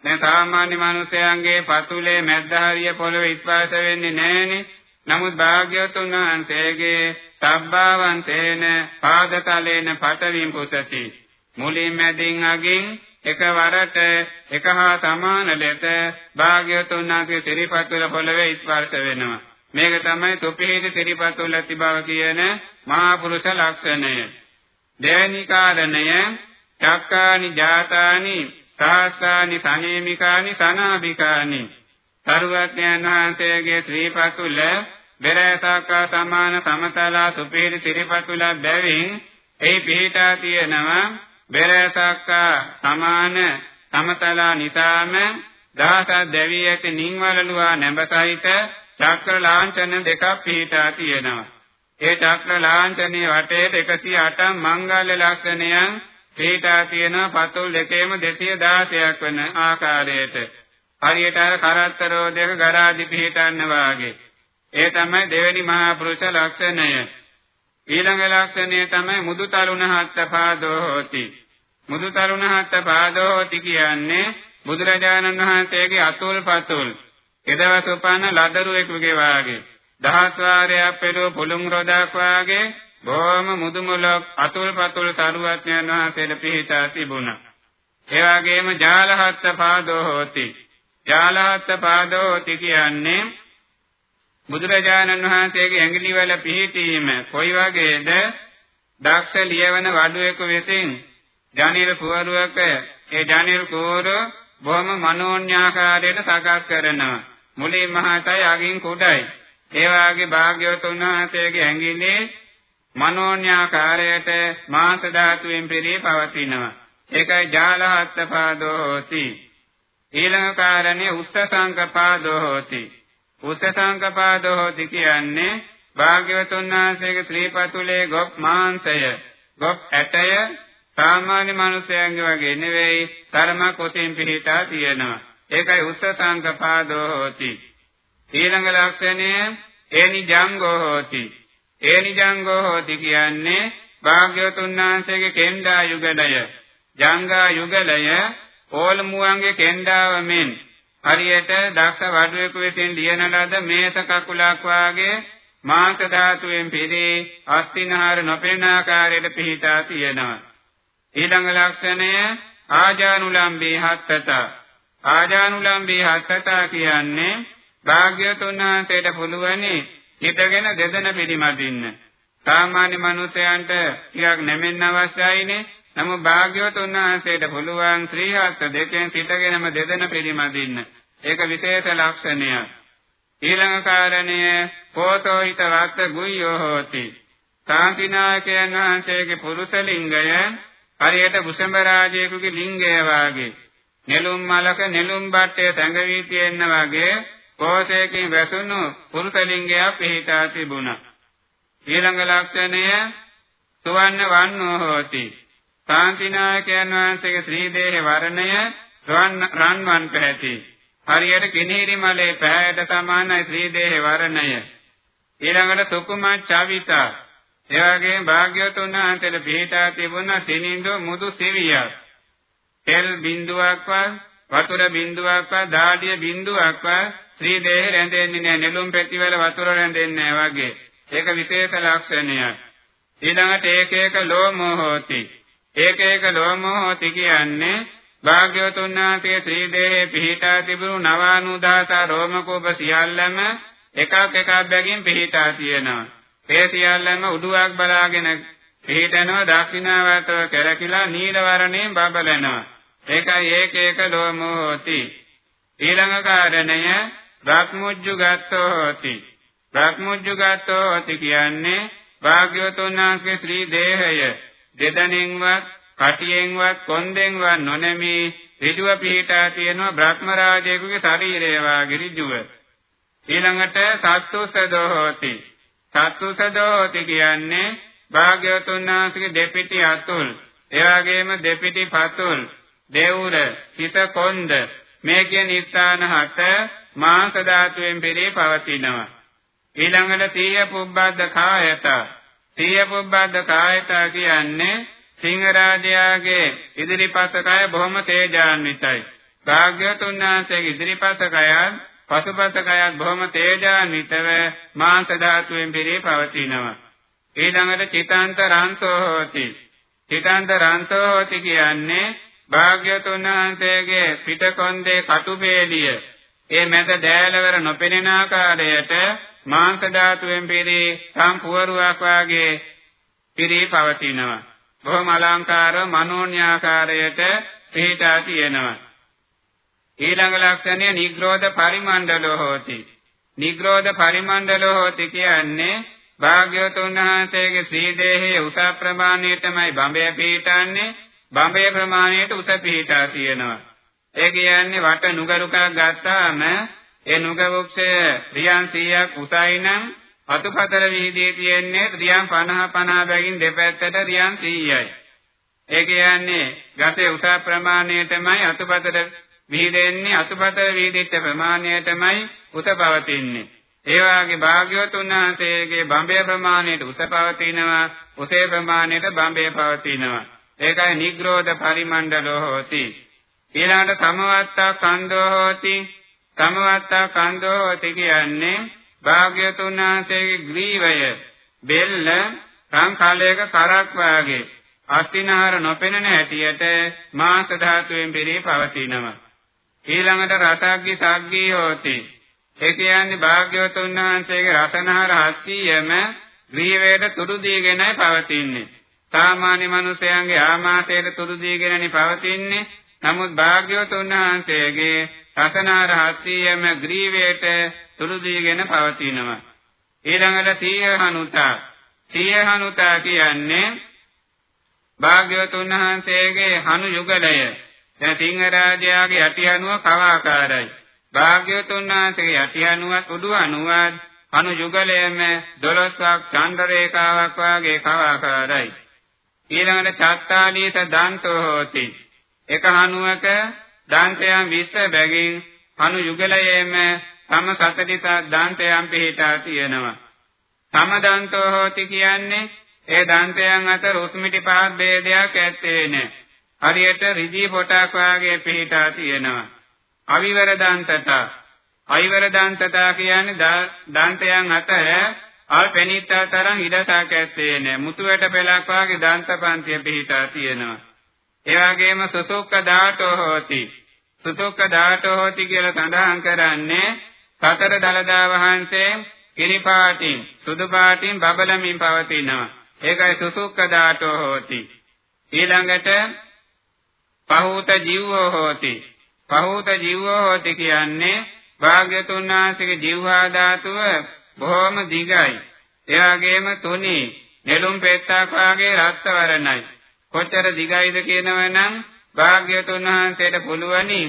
දැන් සාමාන්‍ය මිනිසයන්ගේ පතුලේ මැද්ද හරිය පොළවේ ස්පර්ශ වෙන්නේ නැහනේ. නමුත් භාග්‍යවතුන් වහන්සේගේ සබ්බාවන්තේන පාදතලේන පටවින් පුසති. මුලින් මැදින් අගින් එකවරට එක හා සමාන ලෙස භාග්‍යවතුන් වහන්සේ ත්‍රිපතුල පොළවේ ස්පර්ශ වෙනවා. මේක තමයි සුපිහිටි ත්‍රිපතුල ඇති බව කියන මහා පුරුෂ ලක්ෂණය. දෙවැනි කාරණය චක්කානි ජාතානි සහස්සානි සනේමිකානි සනාභිකානි සරුවඥයන් වහන්සේගේ ශ්‍රීපතුල බෙරසක්කා සමාන සමතලා සුපීරි ත්‍රිපතුල බැවින් ඒ පිහිටා තියෙනවා බෙරසක්කා සමාන සමතලා නිසාම දහසක් දෙවි ඇති නින්වලලුවා නැඹසහිත චක්‍ර ලාංඡන දෙකක් පිහිටා තියෙනවා. ඒ චක්‍ර ලාංඡනයේ වටේට 108 මංගල්‍ය ලක්ෂණයන් පිටා තියෙන පතුල් දෙකේම 216ක් වෙන ආකාරයට. හරියට අර කරත්තරෝදයක ගරාදි පිහිටන්න වාගේ. ඒ තමයි දෙවෙනි මහා පුරුෂ ලක්ෂණය ඊළඟ ලක්ෂණය තමයි මුදු තරුණ හත්ත පාදෝ හෝති මුදු තරුණ හත්ත පාදෝ හෝති කියන්නේ බුදුරජාණන් වහන්සේගේ අතුල් පතුල් එදවස උපන්න ලදරුවෙකුගේ වාගේ දහස් වාරයක් පෙරුව පුළුන් රොදක් වාගේ බොහොම මුදුමුලක් අතුල් පතුල් සරුවත්යන් වහන්සේට පිහිටා තිබුණා. ඒ වගේම ජාලහත් පාදෝ හෝති. ජාලහත් පාදෝ හෝති කියන්නේ බුදුරජාණන් වහන්සේගේ ඇඟිලි වල පිහිටීම කොයි වගේද? දක්ෂ ලියවන වඩුවෙකු විසින් ජනිර පුවරුවක ඒ ජනිර කෝර බොහොම මනෝන්‍යාකාරයට සකස් කරනවා. මුලින් මහතයි අගින් කුඩයි. ඒ වාගේ භාග්‍යවතුන් වහන්සේගේ ඇඟිලේ මනෝන්‍යාකාරයට මාස ධාතුවෙන් පිරී පවතිනවා. ඒකයි ජාලහත් පාදෝ හෝති. ඊළඟ කාරණේ උස්සසංක පාදෝ හෝති. උස්සසංක පාදෝ හෝති කියන්නේ භාග්‍යවතුන් වහන්සේගේ ශ්‍රීපතුලේ ගොප් මාංශය, ගොප් ඇටය සාමාන්‍ය මිනිසයන්ගේ වගේ නෙවෙයි, ධර්ම කොටින් පිහිටා තියෙනවා. ඒකයි උස්සසංක පාදෝ හෝති. ඊළඟ ලක්ෂණය ඒනි ජංගෝ හෝති. ඒනි ජංගෝ හෝති කියන්නේ භාග්‍යවතුන් වහන්සේගේ කෙන්ඩා යුගලය. ජංගා යුගලය ඕල්මුවන්ගේ කෙන්ඩාව මෙන් හරියට දක්ෂ වඩුවෙකු විසින් ලියන ලද මේස කකුලක් වාගේ මාංශ ධාතුවෙන් පිරී අස්තිනහර නොපෙනෙන ආකාරයට පිහිටා තියෙනවා. ඊළඟ ලක්ෂණය ආජානුලම්බී හත්තත. ආජානුලම්බී හත්තත කියන්නේ භාග්‍යවතුන් වහන්සේට පුළුවනි හිතගෙන දෙදෙන පිළිමදින්න. සාමාන්‍ය මිනිසයන්ට ටිකක් නැමෙන්න අවශ්‍යයිනේ. නමුත් භාග්‍යවතුන් වහන්සේට පුළුවන් ශ්‍රී හස්ත දෙකෙන් සිටගෙනම දෙදෙන පිළිමදින්න. ඒක විශේෂ ලක්ෂණයක්. ඊළඟ කාරණය පෝතෝ හිත වත් ගුයෝ හෝති. සාන්තිනායකයන් වහන්සේගේ පුරුෂ ලිංගය හරියට බුසඹ රාජයෙකුගේ ලිංගය වාගේ නෙළුම් මලක නෙළුම් බට්ටේ සැඟවී තියෙන වගේ කෝෂයකින් වැසුණු පුරුෂ ලිංගයක් පිහිටා තිබුණා. ඊළඟ ලක්ෂණය සුවන්න වන්නෝ හෝති. කාන්තිනායකයන් වහන්සේගේ ශ්‍රී දේහ වර්ණය රන්වන් පැහැති. හරියට කිනීරි මලේ පැහැයට සමානයි ශ්‍රී දේහ වර්ණය. ඊළඟට සුකුමත් චවිතා. ඒ වගේම භාග්‍යවතුන් වහන්සේට පිහිටා තිබුණ සිනිඳු මුදු සිවියක්. තෙල් බිඳුවක්වත් වතුර බිඳුවක්වත් දාඩිය බිඳුවක්වත් ශ්‍රී දේහ රැඳෙන්නේ නැහැ නෙළුම් පෙට්ටිවල වතුර රැඳෙන්නේ නැහැ වගේ. ඒක විශේෂ ලක්ෂණයක්. ඊළඟට ඒක ඒක ලෝමෝ හෝති. ඒක ඒක ලෝමෝ හෝති කියන්නේ භාග්‍යවතුන් වහන්සේ ශ්‍රී දේහේ පිහිටා තිබුණු නවානුදාස රෝමකෝප සියල්ලම එකක් එකක් බැගින් පිහිටා තියෙනවා. ඒ සියල්ලම උඩුවක් බලාගෙන පිහිටනවා දක්ෂිනාවතව කරකිලා නීල වර්ණයෙන් බබලනවා. ඒකයි ඒක ඒක ලෝමෝ හෝති. ඊළඟ කාරණය බ්‍රහ්මුජ්ජු ගත්තෝ හෝති. බ්‍රහ්මුජ්ජු ගත්තෝ හෝති කියන්නේ භාග්‍යවතුන් වහන්සේගේ ශ්‍රී දේහය දෙදණෙන්වත් කටියෙන්වත් කොන්දෙන්වත් නොනැමී ඍජුව පිහිටා තියෙනවා බ්‍රහ්ම රාජයෙකුගේ ශරීරය වාගේ ඍජුව. ඊළඟට සත්තුසදෝ හෝති. සත්තුසදෝ හෝති කියන්නේ භාග්‍යවතුන් වහන්සේගේ දෙපිටි අතුල්, ඒ වගේම දෙපිටි පතුල්, දේවුර, හිස කොන්ද මේ කියන ස්ථාන හත මාංශ ධාතුවෙන් පිරී පවතිනවා. ඊළඟට සීය පුබ්බද්ද කායත. සීය පුබ්බද්ද කායත කියන්නේ සිංහරාජයාගේ ඉදිරිපස කය බොහොම තේජාන්විතයි. භාග්‍යවතුන් වහන්සේගේ ඉදිරිපස කයත් පසුපස කයත් බොහොම තේජාන්විතව මාංශ ධාතුවෙන් පිරී පවතිනවා. ඊළඟට චිතාන්ත රාංසෝ හෝති. චිතාන්ත රාංසෝ හෝති කියන්නේ භාග්‍යවතුන් වහන්සේගේ පිටකොන්දේ කටුබේලිය ඒ මැද දෑලවර නොපෙනෙන ආකාරයට මාංශ ධාතුවෙන් පිරී සම්පූර්ණයක් වාගේ පිරී පවතිනවා. බොහොම අලංකාරව මනෝන්‍යාකාරයට පිහිටා තියෙනවා. ඊළඟ ලක්ෂණය නිග්‍රෝධ පරිමණ්ඩලෝ හෝති. නිග්‍රෝධ පරිමණ්ඩලෝ හෝති කියන්නේ භාග්‍යවතුන් වහන්සේගේ ශ්‍රී දේහයේ උස ප්‍රමාණයටමයි බඹය පිහිටන්නේ බඹය ප්‍රමාණයට උස පිහිටා තියෙනවා. ඒ කියන්නේ වට නුගරුකක් ගත්තාම ඒ නුග වෘක්ෂය රියන් 100ක් උසයි නම් අතුපතර වීදියේ තියෙන්නේ රියන් 50 50 බැගින් දෙපැත්තට රියන් 100යි. ඒ කියන්නේ ගසේ උස ප්‍රමාණයටමයි අතුපතර විහිදෙන්නේ අතුපතර වීදිච්ච ප්‍රමාණයටමයි උස පවතින්නේ. ඒ වාගේ භාග්‍යවතුන් වහන්සේගේ බඹේ ප්‍රමාණයට උස පවතිනවා, උසේ ප්‍රමාණයට බඹේ පවතිනවා. ඒකයි නිග්‍රෝධ පරිමණ්ඩලෝ හෝති. ඊළඟට සමවත්තා කන්දෝ හෝති. සමවත්තා කන්දෝ හෝති කියන්නේ භාග්‍යතුන් වහන්සේගේ ග්‍රීවය බෙල්ල සංඛාලයක කරක් වාගේ අස්තිනහර නොපෙනෙන හැටියට මාංශ ධාතුවෙන් පිරී පවතිනවා. ඊළඟට රසග්ගි සග්ගී හෝති. ඒ කියන්නේ භාග්‍යවතුන් වහන්සේගේ රසනහර හස්තියම ග්‍රීවයට තුඩු දීගෙනයි පවතින්නේ. සාමාන්‍ය මිනිසයන්ගේ ආමාශයට තුඩු දීගෙනනි පවතින්නේ. නමුත් භාග්‍යවතුන් වහන්සේගේ රසනහර හස්තියම ග්‍රීවයට තුඩු දීගෙන පවතිනවා. ඊළඟට සීහනුතා. සීහනුතා කියන්නේ භාග්‍යවතුන් වහන්සේගේ හනු යුගලය දැන් සිංහරාජයාගේ යටිහනුව කවාකාරයි. භාග්‍යවතුන් වහන්සේගේ යටිහනුවත් උඩු අනුවත් අනු යුගලයේම 12ක් චන්ද්‍ර රේඛාවක් වාගේ කවාකාරයි. ඊළඟට චත්තාලීස දන්තෝ හෝති. එක හනුවක දන්තයන් 20 බැගින් අනු යුගලයේම සම 47 දන්තයන් පිහිටා තියෙනවා. සම දන්තෝ හෝති කියන්නේ ඒ දන්තයන් අතර උස්මිටි පහක් ભેදයක් ඇත්තේ නැහැ. හරියට රිදී පොටක් වාගේ පිහිටා තියෙනවා. අවිවර දන්තතා. අවිවර දන්තතා කියන්නේ දන්තයන් අතර අල්පෙනිත්තා තරම් ඉඩසක් ඇත්තේ නෑ. මුතුවට පෙලක් වාගේ දන්තපන්තිය පිහිටා තියෙනවා. ඒ වගේම සුසුක්ක දාටෝ හෝති. සුසුක්ක දාටෝ හෝති කියලා සඳහන් කරන්නේ සතර දලදා වහන්සේ කිරි පාටින් සුදු පාටින් බබලමින් පවතිනවා. ඒකයි සුසුක්ක දාටෝ හෝති. ඊළඟට පහූත ජීවෝ හෝති. පහූත ජීවෝ හෝති කියන්නේ භාග්‍යතුන් වහන්සේගේ ජීවහා ධාතුව බොහොම දිගයි. ඒ වගේම තුනි නෙළුම් පෙත්තක් වාගේ රත්තරණයි. කොච්චර දිගයිද කියනවනම් භාග්‍යතුන් වහන්සේට පුළුවනි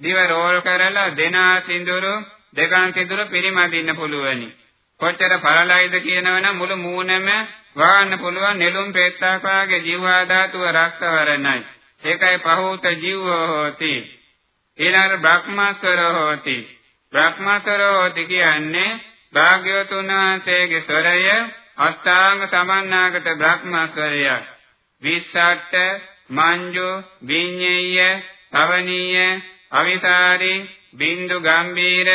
දිව රෝල් කරලා දෙනා සිඳුරු දෙකන් සිඳුරු පිරිමදින්න පුළුවනි. කොච්චර පළලයිද කියනවනම් මුළු මූණම වහන්න පුළුවන් නෙළුම් පෙත්තක් වාගේ ජීවහා ධාතුව රක්තවරණයි. ඒකයි පහූත ජීවෝ හෝති. ඊළඟ බ්‍රහ්මස්වර හෝති. බ්‍රහ්මස්වර හෝති කියන්නේ භාග්‍යවතුන් වහන්සේගේ ස්වරය අෂ්ටාංග සමන්නාගත බ්‍රහ්මස්වරයක්. විස්සට්ට මංජු විඤ්ඤේය සවනීය අවිසාරි බින්දු ගම්බීර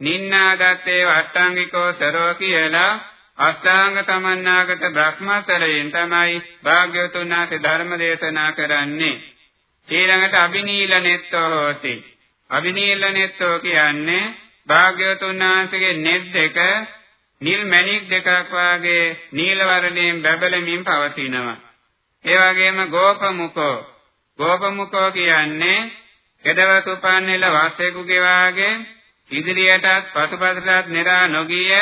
නින්නාදත්තේ වට්ටාංගිකෝ සරෝ කියලා අෂ්ටාංග සමන්නාගත බ්‍රහ්මසලයෙන් තමයි භාග්‍යවතුන් වහන්සේ ධර්ම දේශනා කරන්නේ. ඊළඟට අබිනීලනෙත්තෝ හෝති. අබිනීලනෙත්තෝ කියන්නේ භාග්‍යවතුන් වහන්සේගේ නෙත් දෙක නිල් මණික් දෙකක් වාගේ නිල වර්ණයෙන් බැබලමින් පවතිනවා. ඒ වගේම ගෝපමුකෝ ගෝපමුකෝ කියන්නේ කෙදවස උපන්නේල වාසේකුගේ වාගේ ඉදිරියටත් පසුපසටත් නිරා නොගිය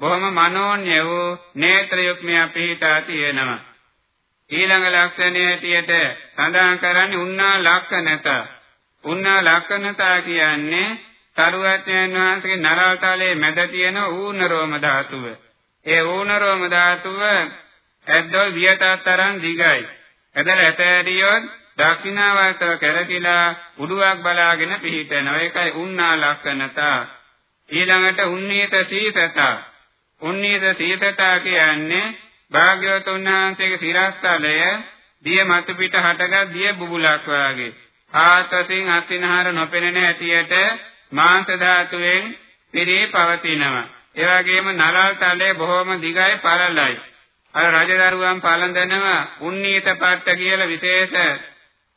බොහොම මනෝන්‍ය වූ නේත්‍ර යුක්මයා පිහිටා තියෙනවා. ඊළඟ ලක්ෂණය ඇටියට සඳහන් කරන්නේ උන්නා ලක්ෂණත. උන්නා ලක්ෂණතා කියන්නේ සරුවත්යන් වහන්සේගේ නරල් තලයේ මැද තියෙන ඌර්ණ රෝම ධාතුව. ඒ ඌර්ණ රෝම ධාතුව ඇද්දොල් වියටත් තරම් දිගයි. එදල ඇතෑරියොත් දක්ෂිනාවර්තව කරකිලා උඩුවක් බලාගෙන පිහිටනවා. ඒකයි උන්නා ලක්ෂණතා. ඊළඟට උන්නීත සීසතා. උන්නීත සීසතා කියන්නේ භාග්‍යවතුන් වහන්සේගේ සිරස්තලය දිය මතු පිට හටගත් දිය බුබුලක් වාගේ. ආත්වසින් අත්ිනහර නොපෙනෙන හැටියට මාංශ ධාතුවෙන් පිරී පවතිනවා. ඒ වගේම නරල් තලය බොහොම දිගයි පරලයි. අර රජදරුවන් පළඳනවා උන්නීත පට්ට කියලා විශේෂ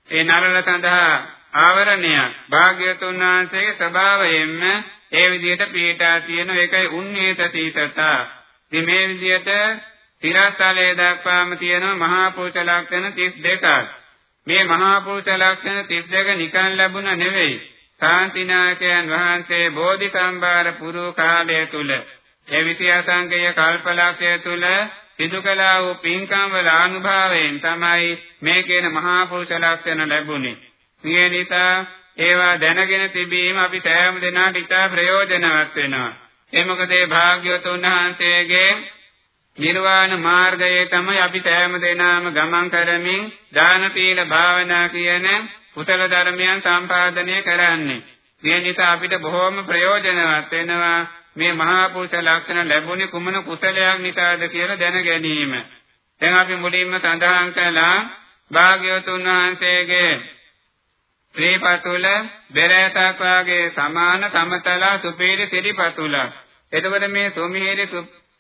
ඒ නරල සඳහා ආවරණයක් භාග්‍යතුන් වහන්සේගේ ස්වභාවයෙන්ම ඒ විදිහට පීඨා තියෙන එකයි උන්නීත සීසතා. ඉතින් මේ විදිහට තිරස්තලයේ දක්වාම තියෙන මහා පුරුෂ ලක්ෂණ 32ක්. මේ මහා පුරුෂ ලක්ෂණ 32 නිකන් ලැබුණ නෙවෙයි. ශාන්තිනායකයන් වහන්සේ බෝධිසම්භාර පුරු කාලය තුල ඒ විෂයාසංකේය කල්පලක්ෂය තුල සිදු කළා වූ පින්කම් වල අනුභවයෙන් තමයි මේ කියන මහා පුරුෂ ලක්ෂණ ලැබුණේ. මේ නිසා ඒවා දැනගෙන තිබීම අපි සෑම දිනකට ඉතා ප්‍රයෝජනවත් වෙනවා. ඒ මොකද ඒ භාග්‍යවතුන් වහන්සේගේ නිර්වාණ මාර්ගයේ තමයි අපි සෑම දිනම ගමන් කරමින් දාන සීල භාවනා කියන කුසල ධර්මයන් සම්පාදනය කරන්නේ. මේ නිසා අපිට බොහෝම ප්‍රයෝජනවත් වෙනවා මේ මහා පුරුෂ ලක්ෂණ ලැබුණේ කුමන කුසලයක් නිසාද කියලා දැන ගැනීම. දැන් අපි මුලින්ම සඳහන් කළා භාග්‍යවතුන් වහන්සේගේ ශ්‍රීපතුල බෙරෑසක් වාගේ සමාන සමතල සුපීරි සිරිපතුල. එතකොට මේ සොමිහිරි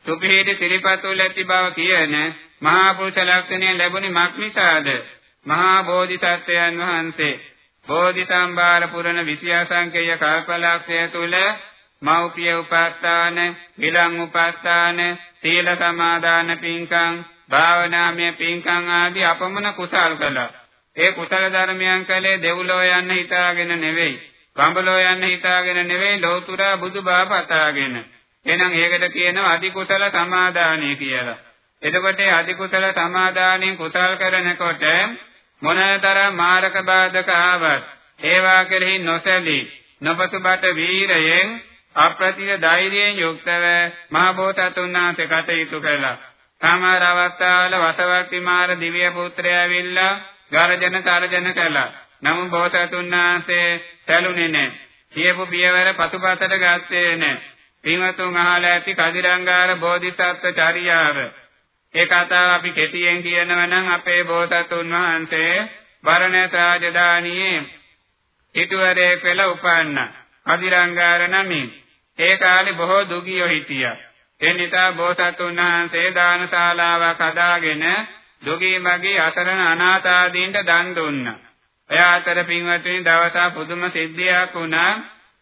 සුපීරි සිරිපතුල ඇති බව කියන මහා පුරුෂ ලක්ෂණය ලැබුණේ මක් නිසාද? මහා බෝධිසත්වයන් වහන්සේ බෝධිසම්භාර පුරණ විෂයාසංකේය කල්පලක්ෂය තුල මෞපිය උපස්ථාන, විලං උපස්ථාන, සීල සමාදාන පින්කම්, භාවනාමය පින්කම් ආදී අපමණ කුසල් කළා. ඒ කුසල ධර්මයන් කලේ දෙව්ලෝ යන්න හිතාගෙන නෙවෙයි. කඹලෝ යන්න හිතාගෙන නෙවෙයි ලෞතුරා බුදුබව පතාගෙන. එහෙනම් ඒකට කියනවා අධි කුසල සමාදානය කියලා. එතකොට අධි කුසල සමාදානෙන් කුසල් කරනකොට මොනතරම් මාරක බාධක ආවත් ඒවා කෙරෙහි නොසැලී නොපසුබට වීරයෙන් අප්‍රතිය ධෛර්යයෙන් යුක්තව මහ බෝසතුන් වහන්සේ කටයුතු කළා. සමහර අවස්ථාවල වසවර්ති මාර දිව්‍ය පුත්‍රයා ඇවිල්ලා ගර්ජන තරජන කළා. නමුත් බෝසතුන් වහන්සේ සැලුනේ නැහැ. කියපු පියවර පසුපසට ගත්තේ නැහැ. පින්වතුන් අහලා ඇති කදිරංගාර බෝධිසත්ව චර්යාව ඒ කතාව අපි කෙටියෙන් කියනවා නම් අපේ බෝසතුන් වහන්සේ බරණැස රාජධානියේ හිටුවරේ පෙළ උපන්න කදිරංගාර නමින් ඒ කාලේ බොහෝ දුගියෝ හිටියා. ඒ නිසා බෝසතුන් වහන්සේ දානශාලාවක් හදාගෙන දුගී මගී අසරණ අනාථ ආදීන්ට දන් දුන්නා. එය අතර පින්වත්නි දවසක් පුදුම සිද්ධියක් වුණා.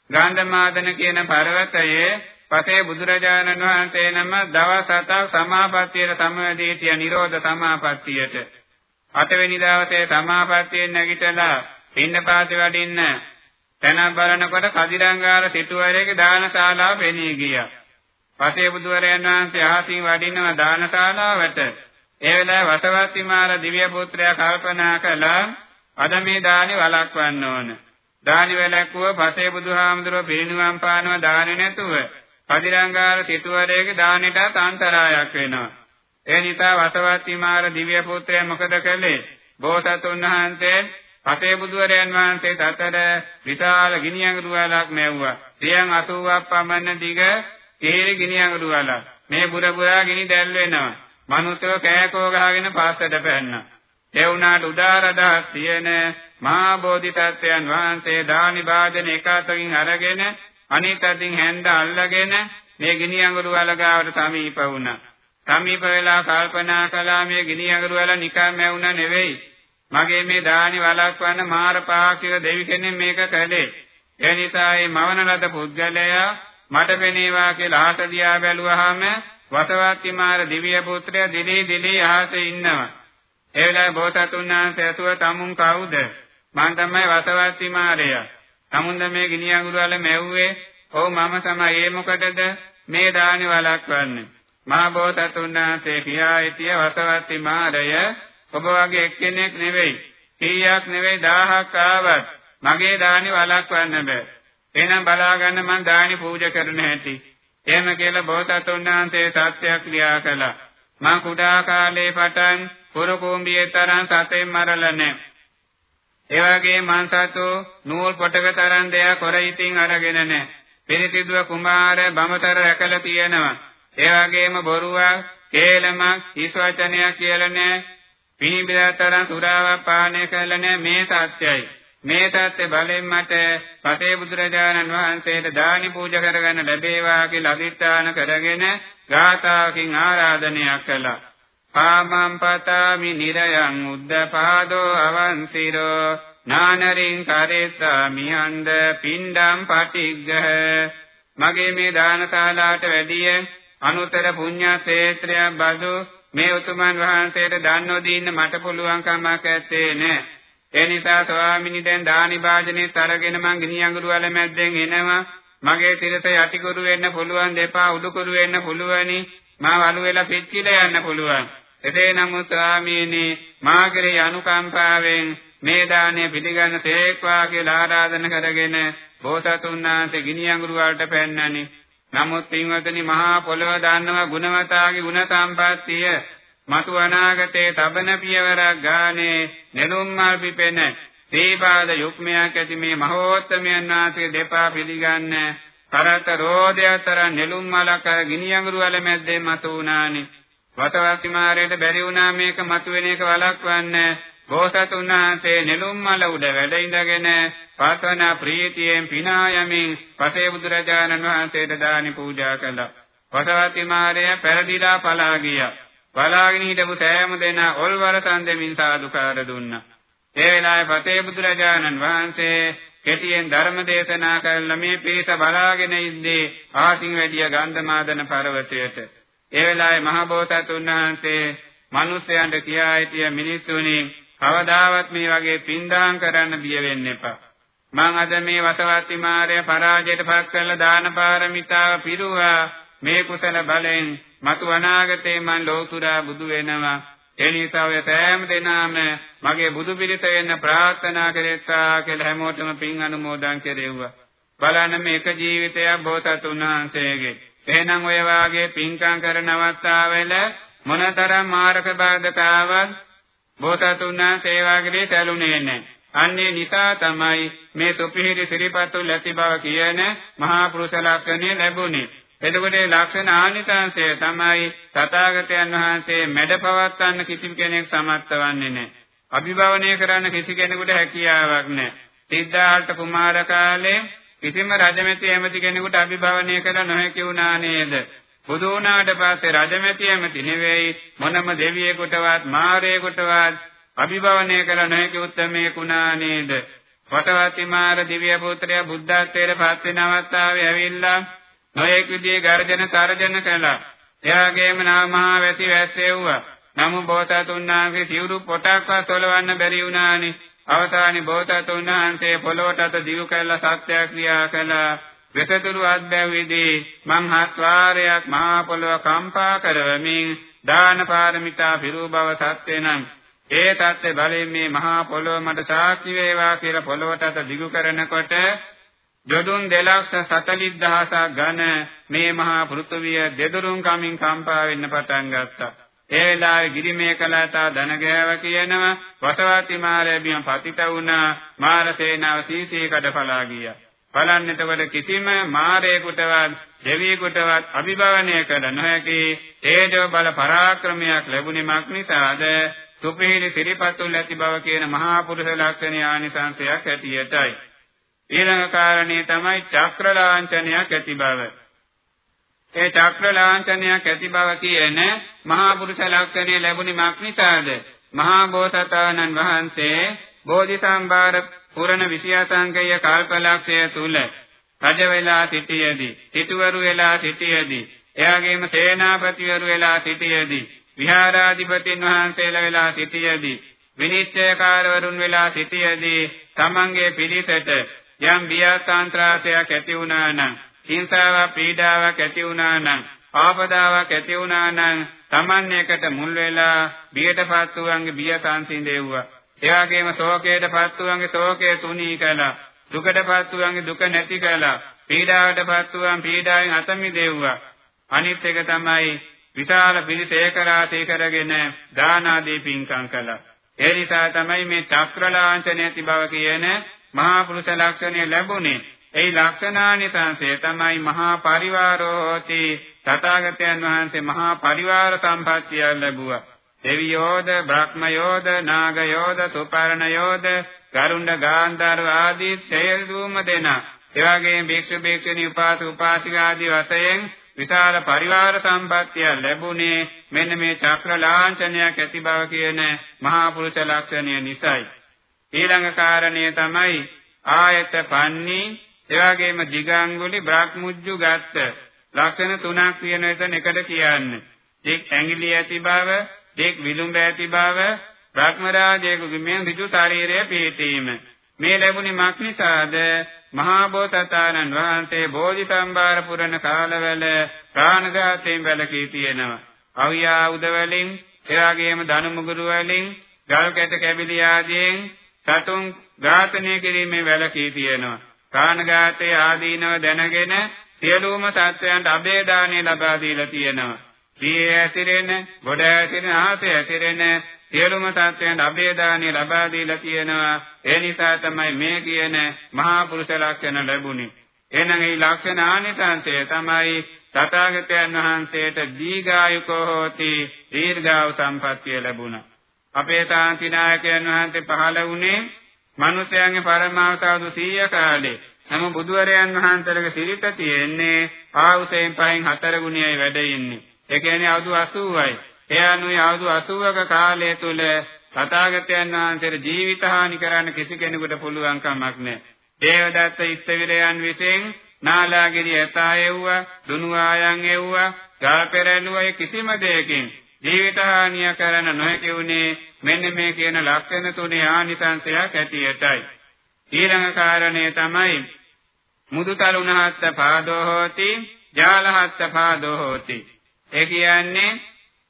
ගන්ධමාදන කියන පර්වතයේ පසේ බුදුරජාණන් වහන්සේ නම දවස් හතක් සමාපත්තියට සමවැදී සිටිය නිරෝධ සමාපත්තියට. අටවෙනි දවසේ සමාපත්තියෙන් නැගිටලා පින්නපාත වඩින්න තැන බලනකොට කදිරංගාර සිටුවරේගේ දානශාලාව පෙනී ගියා. පසේ බුදුරයන් වහන්සේ අහසින් වඩින්නම දානශාලාවට ඒ වෙලාවේ වසවත්ති මාර දිව්‍ය පුත්‍රයා කල්පනා කළා අද මේ දානි වළක්වන්න ඕන. දානි වැළැක්වුව පසේ බුදුහාමුදුරුවෝ පිරිනුවම් පානව දාන්නේ නැතුව කදිරංගාර සිටුවරේගේ දානෙටත් අන්තරායක් වෙනවා. ඒ නිසා වසවත්ති මාර දිව්‍ය පුත්‍රයා මොකද කළේ? බෝසතුන් වහන්සේ පසේ බුදුරයන් වහන්සේ අතර විශාල ගිනි අඟුරු වලක් මැව්වා. සියන් 80ක් පමණ දිග තේරි ගිනි අඟුරු වලක්. මේ බුර බුරා ගිනි දැල් වෙනවා. මනුස්සයෝ කෑකෝ ගහගෙන පස්සට පැන්නා. ඒ වුණාට උදාරදහස් තියෙන මහා බෝධිසත්වයන් වහන්සේ දානි භාජන එක අතකින් අරගෙන අනිත් අතින් හැන්ද අල්ලගෙන මේ ගිනි අඟුරු වල ගාවට සමීප වුණා. සමීප වෙලා කල්පනා කළා මේ ගිනි අඟුරු වල නිකන් මැවුණා නෙවෙයි. මගේ මේ දානි වළක්වන්න මාර පාක්ෂික දෙවි කෙනෙක් මේක කළේ. ඒ නිසා මේ මවන ලද පුද්ගලයා මට පෙනේවා කියලා ආස දිහා බැලුවාම වසවත්ති මාර දිව්‍ය පුත්‍රයා දිලි දිලි ආසේ ඉන්නවා. ඒ වෙලාවේ බෝසතුන් වහන්සේ ඇසුව තමුන් කවුද? මං තමයි වසවත්ති මාරයා. තමුන්ද මේ ගිනි අඟුරු වල මැව්වේ? ඔව් මම තමයි. ඒ මොකටද? මේ දානි වළක්වන්නේ. මහා බෝසතුන් වහන්සේ කියා සිටිය වසවත්ති මාරය ඔබ වගේ එක්කෙනෙක් නෙවෙයි. කීයක් නෙවෙයි 1000ක් ආවත් මගේ දානි වළක්වන්න බෑ. එහෙනම් බලා ගන්න මං දානි පූජා කරන හැටි. එහෙම කියලා බෝසතුන් වහන්සේ සත්‍යයක් ක්‍රියා කළා. මං කුඩා කාලේ පටන් පුරකෝඹියේ තරම් සතෙන් මරලා නැහැ. ඒ වගේ මං සතු නූල් පොටක තරම් දෙයක් කර ඉතින් අරගෙන නැහැ. පිරිසිදුව කුමාර බමතර රැකලා තියෙනවා. ඒ වගේම බොරුවක්, කේලමක්, හිස් වචනයක් කියලා නැහැ. පිනිබිරතරන් සුරාවක් පානය කළා නැහැ මේ සත්‍යයි. මේ සත්‍ය බලෙන් මට පසේ බුදුරජාණන් වහන්සේට දානි පූජා කරගන්න ලැබේවා කියලා අදිස්ථාන කරගෙන ගාථාවකින් ආරාධනයක් කළා. පාමම් පතාමි නිරයන් උද්දපාදෝ අවන්සිරෝ නානරින් කරේසාමි අන්ද පින්ඩම් පටිග්ගහ මගේ මේ දානශාලාවට වැඩිය අනුතර පුණ්‍ය ක්ෂේත්‍රයක් බඳු මේ උතුමන් වහන්සේට දන් නොදීන්න මට පුළුවන් කමක් ඇත්තේ නෑ. ඒ නිසා ස්වාමිනී දැන් දානි වාජනෙත් අරගෙන මං ගිනි අඟුරු වල මැද්දෙන් එනවා. මගේ සිරස යටිකුරු වෙන්න පුළුවන් දෙපා උඩුකුරු වෙන්න පුළුවනි. මා වළු වෙලා පිච්චිලා යන්න පුළුවන්. එසේ නමුත් ස්වාමීනි මාගේ අනුකම්පාවෙන් මේ දාණය පිළිගන්න සේක්වා කියලා ආරාධන කරගෙන බෝසතුන් වහන්සේ ගිනි අඟුරු වලට පෙන්නනි. නමුත් පින්වතුනි මහා පොළව දන්නවා ගුණවතාගේ ගුණ සම්පත්තිය මතු අනාගතයේ තබන පියවරක් ගානේ නෙළුම් මල් පිපෙන දීපාද යුක්මයක් ඇති මේ මහෝත්තමයන් වහන්සේ දෙපා පිළිගන්න කරත රෝධයතර නෙළුම් මලක ගිනි අඟුරු වල මැද්දේ මතු වුණානි. වසවති මාරයට බැරි වුණා මේක මතුවෙන එක වළක්වන්න බෝසතුන් වහන්සේ නෙළුම් මල උඩ වැඩ ඉඳගෙන පස්වන ප්‍රීතියෙන් පිනා යමින් පසේ බුදුරජාණන් වහන්සේට දානි පූජා කළා. වසවති මාරය පෙරදිලා පලා ගියා. පලාගෙන හිටපු සෑම දෙනා ඔල්වර සම්දෙමින් සාදුකාර දුන්නා. ඒ වෙලාවේ පසේ බුදුරජාණන් වහන්සේ කෙටියෙන් ධර්ම දේශනා කළ මේ පිරිස බලාගෙන ඉද්දී ආසින් වැඩිය ගන්ධමාදන පර්වතයට ඒ වෙලාවේ මහ බෝසතුන් වහන්සේ මිනිසයන්ට කියා සිටිය මිනිසුනි කවදාවත් මේ වගේ පින්දාම් කරන්න බිය වෙන්න එපා. මං අද මේ වසවත්ති මාර්ය පරාජයට පත් කරලා දාන පාරමිතාව පිරුවා මේ කුසල බලෙන් මතු අනාගතේ මං ලෝතුරා බුදු වෙනවා. ඒ නිසා ඔය සෑම දෙනාම මගේ බුදු පිළිස වෙන්න ප්‍රාර්ථනා කරෙත්තා කියලා හැමෝටම පින් අනුමෝදන් කෙරෙව්වා. බලන්න මේක ජීවිතයක් බෝසතුන් වහන්සේගේ. එහෙනම් ඔය වාගේ පින්කම් කරන අවස්ථාවල මොනතරම් මාරක බාධකාවක් බෝසතුන් වහන්සේ වාගේ සැලුනේ නැහැ. අන්නේ නිසා තමයි මේ සුපිහිරි සිරිපතුල් ඇති බව කියන මහා පුරුෂ ලක්ෂණය ලැබුණේ. එතකොට ලක්ෂණ ආනිසංශය තමයි තථාගතයන් වහන්සේ මැඩපවත්වන්න කිසි කෙනෙක් සමර්ථ වන්නේ නැහැ. අභිභවනය කරන්න කිසි කෙනෙකුට හැකියාවක් නැහැ. සිද්ධාර්ථ කුමාර කාලේ කිසිම රජමැති ඇමති කෙනෙකුට අභිභවනය කළ නොහැකි වුණා නේද? බුදු වුණාට පස්සේ රජමැති ඇමති නෙවෙයි මොනම දෙවියෙකුටවත් මාරයෙකුටවත් අභිභවනය කළ නොහැකි උත්මේ කුණා නේද? වසවති මාර දිව්‍ය පුත්‍රයා බුද්ධත්වයට පත් වෙන අවස්ථාවේ ඇවිල්ලා නොයෙක් විදිහේ ගර්ජන තරජන කළා. එයාගේම නාමහා වැසි වැස්සෙව්වා. නමුත් බෝසතුන් වහන්සේ සිවුරු පොටක්වත් සොලවන්න බැරි වුණානේ. අවසානයේ බෝසතුන් වහන්සේ පොළොවට අත දියු කළා සත්‍යක්‍රියා කළා. වෙසතුරු අධ්‍යවේදී මං හත් වාරයක් මහා පොළොව කම්පා කරවමින් දාන පාරමිතා පිරූ බව සත්‍ය නම් ඒ සත්‍ය බලයෙන් මේ මහා පොළොව මට සාක්ෂි වේවා කියලා පොළොවට අත දිගු කරනකොට ජොඩුන් 240000ක් ඝන මේ මහා පෘථුවිය දෙදුරුම් කමින් කම්පා වෙන්න පටන් ගත්තා. ඒ වෙලාවේ ගිරිමේකලාතා දනගෑව කියනවා වසවාති මාරයබියන් පතිත වුණා මාර සේනාව සීසී කඩපලා ගියා. බලන්න එතකොට කිසිම මාරයෙකුටවත් දෙවියෙකුටවත් අභිභවනය කළ නොහැකි තේජෝ බල පරාක්‍රමයක් ලැබුණෙමක් නිසාද සුපිහිරි සිරිපතුල් ඇති බව කියන මහා පුරුෂ ලක්ෂණ ආනිසංශයක් ඇටියටයි. ඊළඟ කාරණේ තමයි චක්‍ර ලාංඡනයක් ඇති බව. ඒ චක්‍ර ලාංඡනයක් ඇති බව කියන මහා පුරුෂ ලක්ෂණය ලැබුණේ මක් නිසාද? මහා බෝසතාණන් වහන්සේ බෝධිසම්භාර පුරණ විෂයාසංකේය කල්පලක්ෂය තුල රජ වෙලා සිටියේදී, සිටුවරු වෙලා සිටියේදී, එයාගේම සේනාපතිවරු වෙලා සිටියේදී, විහාරාධිපතින් වහන්සේලා වෙලා සිටියේදී, විනිශ්චයකාරවරුන් වෙලා සිටියේදී තමන්ගේ පිළිසෙට යම් බියසාන්ත්‍රාසයක් ඇති වුණා නම් හිංසාවක් පීඩාවක් ඇති වුණා නම් ආපදාවක් ඇති වුණා නම් Taman එකට මුල් වෙලා බියටපත් වූවන්ගේ බිය සංසිඳෙව්වා. ඒ වගේම ශෝකයටපත් වූවන්ගේ ශෝකය තුනී කළා. දුකටපත් වූවන්ගේ දුක නැති කළා. පීඩාවටපත් වූවන් පීඩාවෙන් අත මිදෙව්වා. අනිත් එක තමයි විශාල පිරිස ඒකරාශී කරගෙන දාන ආදී පින්කම් කළා. ඒ නිසා තමයි මේ චක්‍රලාංඡනය ඇති බව කියන මහා පුරුෂ ලක්ෂණය ලැබුණේ. ඒ ලක්ෂණානිසංසය තමයි මහා පරිවාරෝ හෝති තථාගතයන් වහන්සේ මහා පරිවාර සම්පත්තිය ලැබුවා. දෙවියෝද බ්‍රහ්මයෝද නාගයෝද සුපර්ණයෝද ගරුණ්ඩ ගාන්ධාර ආදී සියලුම දෙනා එවාගේ භික්ෂු භික්ෂුණී උපාසක උපාසිකා ආදී වශයෙන් විශාල පරිවාර සම්පත්තිය ලැබුණේ මෙන්න මේ චක්‍ර ලාංඡනයක් ඇති බව කියන මහා පුරුෂ ලක්ෂණය නිසායි. ඊළඟ කාරණය තමයි ආයත පන්නි එවාගේම දිගංගුලි බ්‍රහ්මුජ්ජු ගත්ත ලක්ෂණ තුනක් තියෙන එතන එකට කියන්නේ. එක් ඇඟිලි ඇති බව, එක් විලුඹ ඇති බව, බ්‍රහ්ම රාජයෙකුගේ මේ විදු ශරීරය පිහිටීම. මේ ලැබුණේ මක් නිසාද? මහා බෝසතාණන් වහන්සේ බෝධිසම්භාර පුරණ කාලවල ප්‍රාණඝාතයෙන් වැළකී තියෙනවා. අවියාවුද වලින්, එවාගේම ධනුමුගුරු වලින්, ගල් කැට කැබිලි ආදීන් සතුන් ඝාතනය කිරීමේ වැළකී තියෙනවා. ප්‍රාණඝාතයේ ආදීනව දැනගෙන සියලුම සත්වයන්ට අබේදානෙ ලබා දීලා තියෙනවා. පියේ ඇසිරෙන, ගොඩ ඇසිරෙන, ආසේ ඇසිරෙන සියලුම සත්වයන් අභේදානිය ලබා දීලා තියෙනවා. ඒ නිසා තමයි මේ කියන මහා පුරුෂ ලක්ෂණ ලැබුණේ. එහෙනම් මේ ලක්ෂණ ආනිසංසය තමයි තථාගතයන් වහන්සේට දීඝායුකෝ හෝති දීර්ඝාව සම්පත්තිය ලැබුණා. අපේ සාන්තිනායකයන් වහන්සේ පහළ වුණේ මිනිසයන්ගේ පරමාවසාදු 100 කාලේ. නම බුදුවරයන් වහන්සේලගේ සිරිත තියෙන්නේ ආවුසෙන් පහෙන් හතර ගුණයයි වැඩ ඉන්නේ. ඒ කියන්නේ අවුරුදු 80යි. ඒ අනුව අවුරුදු 80ක කාලය තුල තථාගතයන් වහන්සේට ජීවිත හානි කරන්න කිසි කෙනෙකුට පුළුවන් කමක් නැහැ. දේවදත්ත ඉස්තවිරයන් විසින් නාලාගිරි ඇතා එව්වා, දුනු ආයන් එව්වා, ගල් පෙරළුවා කිසිම දෙයකින් ජීවිත හානිය කරන්න නොහැකි වුණේ මෙන්න මේ කියන ලක්ෂණ තුනේ ආනිසංසයක් ඇටියටයි. ඊළඟ කාරණය තමයි මුදුතලුණහත් පාදෝ හෝති, ජාලහත් පාදෝ හෝති. ඒ කියන්නේ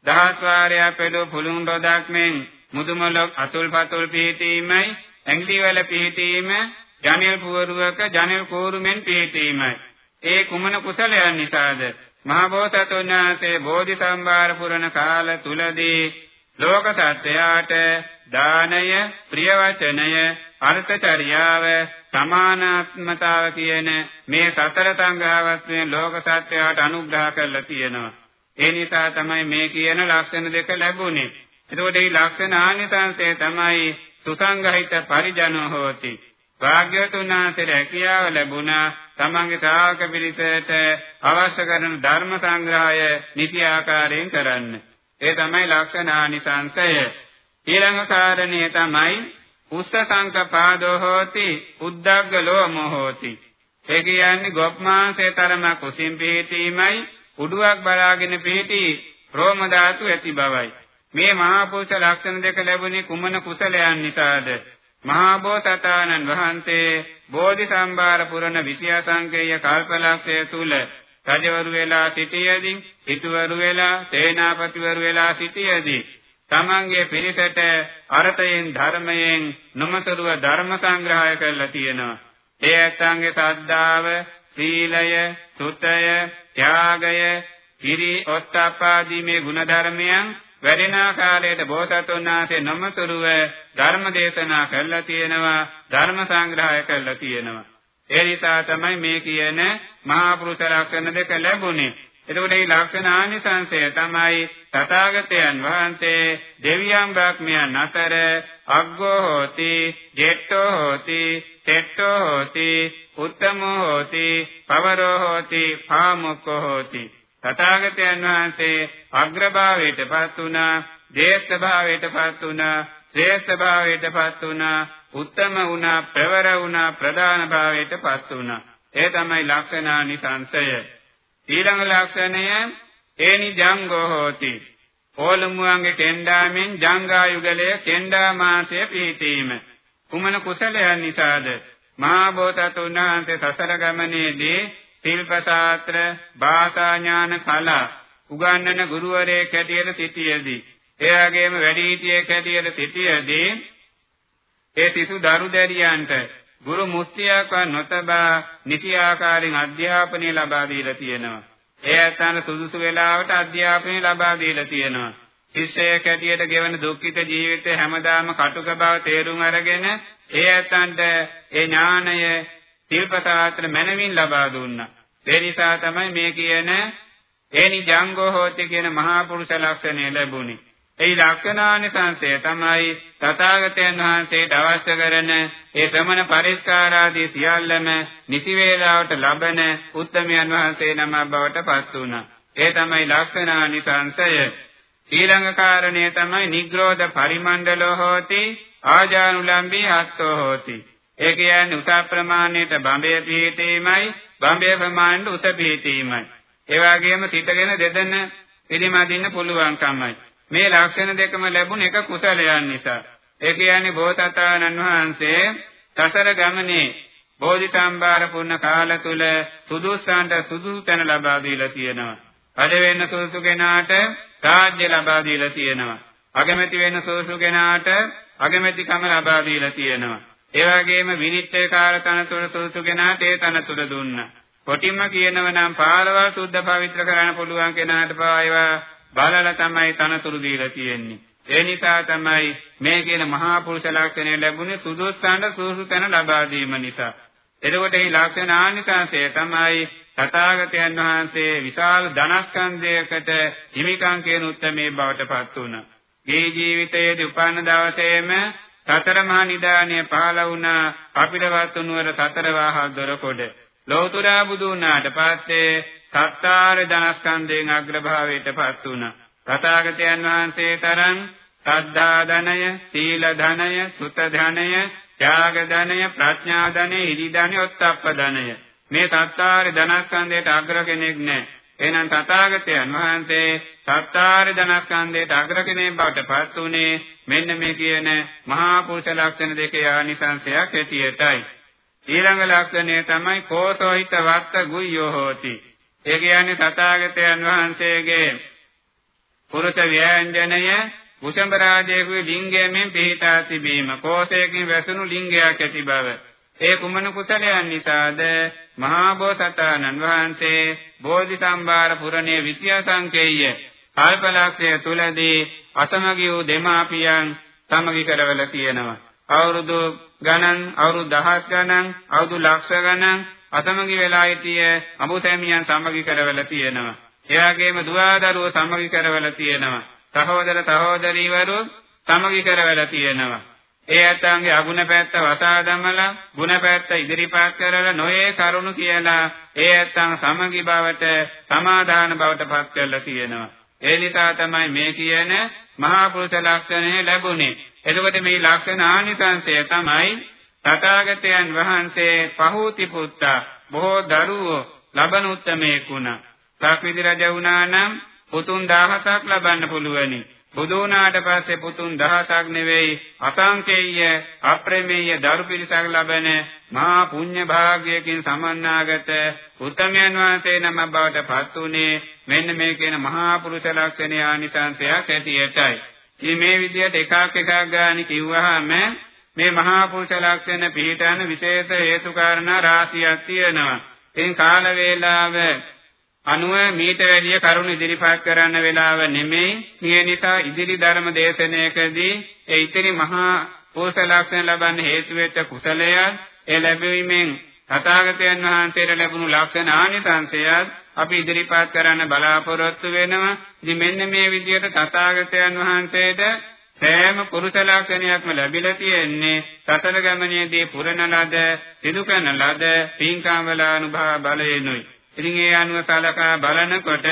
දහස් වාරයක් පෙළු පුළුන් රොදක් මෙන් මුදුමල අතුල් පතුල් පිහිටීමයි ඇඟිලිවල පිහිටීම ජනෙල් පුවරුවක ජනෙල් කෝරුමෙන් පිහිටීමයි. ඒ කුමන කුසලයන් නිසාද? මහා බෝසතුන් වහන්සේ බෝධි සම්භාර පුරණ කාල තුලදී ලෝක සත්‍යයට දානය ප්‍රිය වචනය අර්ථචර්යාව සමානාත්මතාව කියන මේ සතර සංග්‍රහවත්වයෙන් ලෝක සත්‍යයට අනුග්‍රහ කරලා තියෙනවා. ඒ නිසා තමයි මේ කියන ලක්ෂණ දෙක ලැබුණේ. එතකොට මේ ලක්ෂණ ආනිසංසය තමයි සුසංගහිත පරිජනෝ හෝති. වාග්යතුන් වහන්සේට හැකියාව ලැබුණා තමන්ගේ ශ්‍රාවක පිරිසට අවශ්‍ය කරන ධර්ම සංග්‍රහය නිසි ආකාරයෙන් කරන්න. ඒ තමයි ලක්ෂණ ආනිසංසය. ඊළඟ කාරණය තමයි උස්ස සංකපාදෝ හෝති උද්දග්ග ලෝමෝ හෝති. ඒ කියන්නේ ගොප් මාංශේ තරම කුසින් පිහිටීමයි උඩුවක් බලාගෙන පිහිටි රෝම ධාතු ඇති බවයි. මේ මහා පුරුෂ ලක්ෂණ දෙක ලැබුණේ කුමන කුසලයන් නිසාද? මහා බෝසතාණන් වහන්සේ බෝධි සම්භාර පුරණ විෂය සංකේය කල්පලක්ෂය තුල රජවරු වෙලා සිටියදී, හිතුවරු වෙලා, සේනාපතිවරු වෙලා සිටියදී තමන්ගේ පිරිසට අර්ථයෙන් ධර්මයෙන් නොමසරුව ධර්ම සංග්‍රහය කරලා තියෙනවා. ඒ ඇත්තන්ගේ සද්ධාව, සීලය, සුතය, ත්‍යාගය, හිරි ඔත්තප්පාදී මේ ගුණධර්මයන් වැඩෙන ආකාරයට බෝසතුන් වහන්සේ නමසුරුව ධර්ම දේශනා කළා තියෙනවා ධර්ම සංග්‍රහය කළා තියෙනවා. ඒ නිසා තමයි මේ කියන මහා පුරුෂ ලක්ෂණ දෙක ලැබුණේ. එතකොට මේ ලක්ෂණ ආනිසංසය තමයි තථාගතයන් වහන්සේ දෙවියන් බ්‍රහ්මයන් අතර අග්ගෝ හෝති, ජෙට්ටෝ හෝති, සෙට්ටෝ හෝති, උත්තමෝ හෝති, පවරෝ හෝති, පාමුක්ඛෝ හෝති. තථාගතයන් වහන්සේ අග්‍රභාවයටපත් වුණා, ජේෂ්ඨ භාවයටපත් වුණා, ශ්‍රේෂ්ඨ භාවයටපත් වුණා, උත්තම වුණා, ප්‍රවර වුණා, ප්‍රධාන භාවයටපත් වුණා. ඒ තමයි ලක්ෂණානිසංසය. ඊළඟ ලක්ෂණය ඒනි ජංගෝ හෝති. ඕලමුවන්ගේ කෙන්ඩාමෙන් ජංගා යුගලයේ කෙන්ඩා මාසය පිහිටීම. කුමන කුසලයන් නිසාද? මහා බෝසතුන් වහන්සේ සසර ගමනේදී ශිල්ප ශාස්ත්‍ර, භාෂා ඥාන කලා උගන්වන ගුරුවරයෙක් හැටියට සිටියේදී, එයාගේම වැඩිහිටියෙක් හැටියට සිටියේදී ඒ සිසු දරු දැරියන්ට ගුරු මුස්තියක්වත් නොතබා නිසි ආකාරයෙන් අධ්‍යාපනය ලබා දීලා තියෙනවා. ඒ ඇත්තන් සුදුසු වෙලාවට අධ්‍යාපනය ලබා දීලා තියෙනවා. ශිෂ්‍යයෙක් හැටියට ගෙවන දුක්ඛිත ජීවිතය හැමදාම කටුක බව තේරුම් අරගෙන ඒ ඇත්තන්ට ඒ ඥානය ශිල්පසාත්‍ර මනමින් ලබා දුන්නා. ඒ නිසා තමයි මේ කියන ඒනි ජංගෝ හෝති කියන මහා පුරුෂ ලක්ෂණය ලැබුණේ. ඒ ලක්ෂණානිසංසය තමයි තථාගතයන් වහන්සේට අවශ්‍ය කරන ඒ ශ්‍රමණ පරිස්කාරාදී සියල්ලම නිසි වේලාවට ලබන උත්තමයන් වහන්සේ නම බවට පත් වුණා. ඒ තමයි ලක්ෂණානිසංසය. ඊළඟ කාරණය තමයි නිග්‍රෝධ පරිමණ්ඩලෝ හෝති ආජානුලම්බී හත්තෝ හෝති. ඒ කියන්නේ උස ප්‍රමාණයට බඹය පිහිටීමයි බඹය ප්‍රමාණයට උස පිහිටීමයි. ඒ වගේම සිටගෙන දෙදෙන පිළිමදින්න පුළුවන්කමයි. මේ ලක්ෂණ දෙකම ලැබුණ එක කුසලයන් නිසා. ඒ කියන්නේ බෝසතාණන් වහන්සේ සසර ගමනේ බෝධිසම්භාර පුණ්‍ය කාල තුල සුදුස්සන්ට සුදුසු තැන ලබා දීලා තියෙනවා. රජ වෙන්න සුදුසු කෙනාට රාජ්‍ය ලබා දීලා තියෙනවා. අගමැති වෙන්න සුදුසු කෙනාට අගමැතිකම ලබා දීලා තියෙනවා. ඒ වගේම විනිශ්චයකාර තනතුර සුදුසු කෙනාට ඒ තනතුර දුන්නා. කොටින්ම කියනව නම් පාරවල් සුද්ධ පවිත්‍ර කරන්න පුළුවන් කෙනාට පායවා බලලා තමයි තනතුරු දීලා තියෙන්නේ. ඒ නිසා තමයි මේ කියන මහා පුරුෂ ලක්ෂණය ලැබුණේ සුදුස්සන්ට සුසු තැන ලබා දීම නිසා. එතකොට මේ ලක්ෂණ ආනිසංසය තමයි තථාගතයන් වහන්සේ විශාල ධනස්කන්ධයකට හිමිකම් කියන උත්මේ බවට පත් වුණා. මේ ජීවිතයේදී උපන්න දවසේම සතර මහා නිදානය පහළ වුණා කපිලවත් නුවර සතර වාහල් දොරකොඩ. ලෞතුරා බුදු වුණාට පස්සේ සත්තාර ධනස්කන්ධයෙන් අග්‍රභාවයට පත් වුණා. තථාගතයන් වහන්සේ තරම් සද්ධා ධනය, සීල ධනය, සුත ධනය, ත්‍යාග ධනය, ප්‍රඥා ධනය, ඉරි ධනය, ඔත්තප්ප ධනය. මේ සත්තාර ධනස්කන්ධයට අග්‍ර කෙනෙක් නැහැ. එහෙනම් තථාගතයන් වහන්සේ සත්තාර ධනස්කන්ධයට අග්‍ර කෙනෙක් බවට පත් උනේ මෙන්න මේ කියන මහා පුරුෂ ලක්ෂණ දෙකේ ආනිසංශයක් ඇටියටයි. ඊළඟ ලක්ෂණය තමයි කෝසෝහිත වත්ත ගුය්‍යෝ හෝති. ඒ කියන්නේ තථාගතයන් වහන්සේගේ පුරුෂ ව්‍යංජනය කුසඹ රාජයේ ලිංගයෙන් පිහිටා තිබීම කෝසයකින් වැසුණු ලිංගයක් ඇති බව. ඒ කුමන කුසලයන් නිසාද මහා බෝසතාණන් වහන්සේ බෝධිසම්භාර පුරණේ විද්‍යා සංකේය කල්පලක්ෂය තුලදී අසමගි වූ දෙමාපියන් සමගි කරවල තියෙනවා. අවුරුදු ගණන් අවුරුදු දහස් ගණන් අවුරුදු ලක්ෂ ගණන් අසමගි වෙලා සිටිය අමුතැමියන් සමගි කරවල තියෙනවා. ඒ වගේම දුවදරුවෝ සමගි කරවල තියෙනවා. සහෝදර සහෝදරීවරු සමගි කරවල තියෙනවා. ඒ ඇත්තන්ගේ අගුණ පැත්ත වසා දමලා ගුණ පැත්ත ඉදිරිපත් කරලා නොයේ කරුණු කියලා ඒ ඇත්තන් සමගි බවට සමාදාන බවට පත් කරලා තියෙනවා. ඒ නිසා තමයි මේ කියන මහා පුරුෂ ලක්ෂණය ලැබුණේ. එතකොට මේ ලක්ෂණ ආනිසංසය තමයි තථාගතයන් වහන්සේ පහූති පුත්තා බොහෝ දරුවෝ ලබන උත්තමේකුණා. සක්විති රජ වුණා නම් පුතුන් 1000ක් ලබන්න පුළුවනි. බුදු වුණාට පස්සේ පුතුන් දහසක් නෙවෙයි අසංකේය අප්‍රමේය දරු පිරිසක් ලබන මහා පුණ්‍ය භාග්‍යයෙන් සමන්නාගත උත්තමයන් වහන්සේ නම බවට පත් උනේ මෙන්න මේ කියන මහා පුරුෂ ලක්ෂණ ආනිසංසයක් ඇටියටයි. ඉතින් මේ විදිහට එකක් එකක් ගානි කිව්වහම මේ මහා පුරුෂ ලක්ෂණ පිළිටන විශේෂ හේතු කාරණා රාශියක් තියෙනවා. ඉතින් කාල වේලාව අනුව මීට වැඩිය කරුණු ඉදිරිපත් කරන්න වෙලාව නෙමෙයි. මේ නිසා ඉදිරි ධර්ම දේශනාවකදී ඒ ඉතිරි මහා පුරුෂ ලක්ෂණ ලබන්න හේතු වෙච්ච කුසලය ඒ ලැබීමෙන් තථාගතයන් වහන්සේට ලැබුණු ලක්ෂණ ආනිසංසයත් අපි ඉදිරිපත් කරන්න බලාපොරොත්තු වෙනවා. ඉතින් මෙන්න මේ විදිහට තථාගතයන් වහන්සේට සෑම පුරුෂ ලක්ෂණයක්ම ලැබිලා තියෙන්නේ සතර ගමනේදී පුරණ ලද සිදු කරන ලද පින්කම් වල අනුභව බලයෙන්ුයි. ඉතින් ඒ අනුව සලකා බලනකොට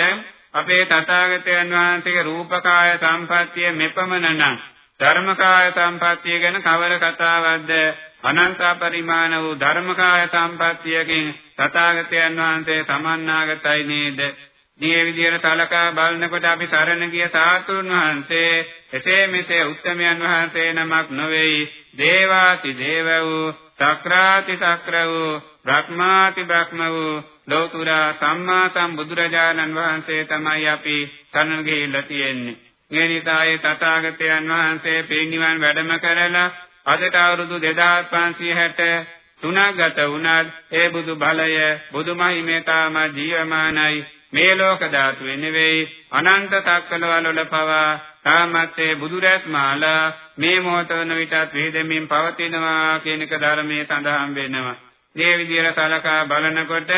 අපේ තථාගතයන් වහන්සේගේ රූපකාය සම්පත්තිය මෙපමණ නම් ධර්මකාය සම්පත්තිය ගැන කවර කතාවක්ද? අනන්ත පරිමාණ වූ ධර්මකාය සම්පත්තියකින් තථාගතයන් වහන්සේ සමන්නාගතයි නේද? මේ විදිහට සලකා බලනකොට අපි සරණ ගිය සාතුන් වහන්සේ එසේ මෙසේ උත්තමයන් වහන්සේ නමක් නොවේයි. දේවාති දේව වූ සක්‍රාති සක්‍ර වූ බ්‍රහ්මාති බ්‍රහ්ම වූ ලෝතුරා සම්මා සම්බුදුරජාණන් වහන්සේ තමයි අපි සරණ ගිහිල්ලා තියෙන්නේ. මේ නිසා ඒ තථාගතයන් වහන්සේ පිරිනිවන් වැඩම කරලා අදට අවුරුදු 2560 තුනගත වුණත් ඒ බුදු බලය බුදු මහිමේ තාම ජීවමානයි මේ ලෝක ධාතුවේ නෙවෙයි අනන්ත සක්කලවල වල පවා තාමත් ඒ බුදු රැස්මාලා මේ මොහොත වන විටත් වේදෙමින් පවතිනවා කියන එක ධර්මයේ සඳහන් වෙනවා. මේ විදිහට සලකා බලනකොට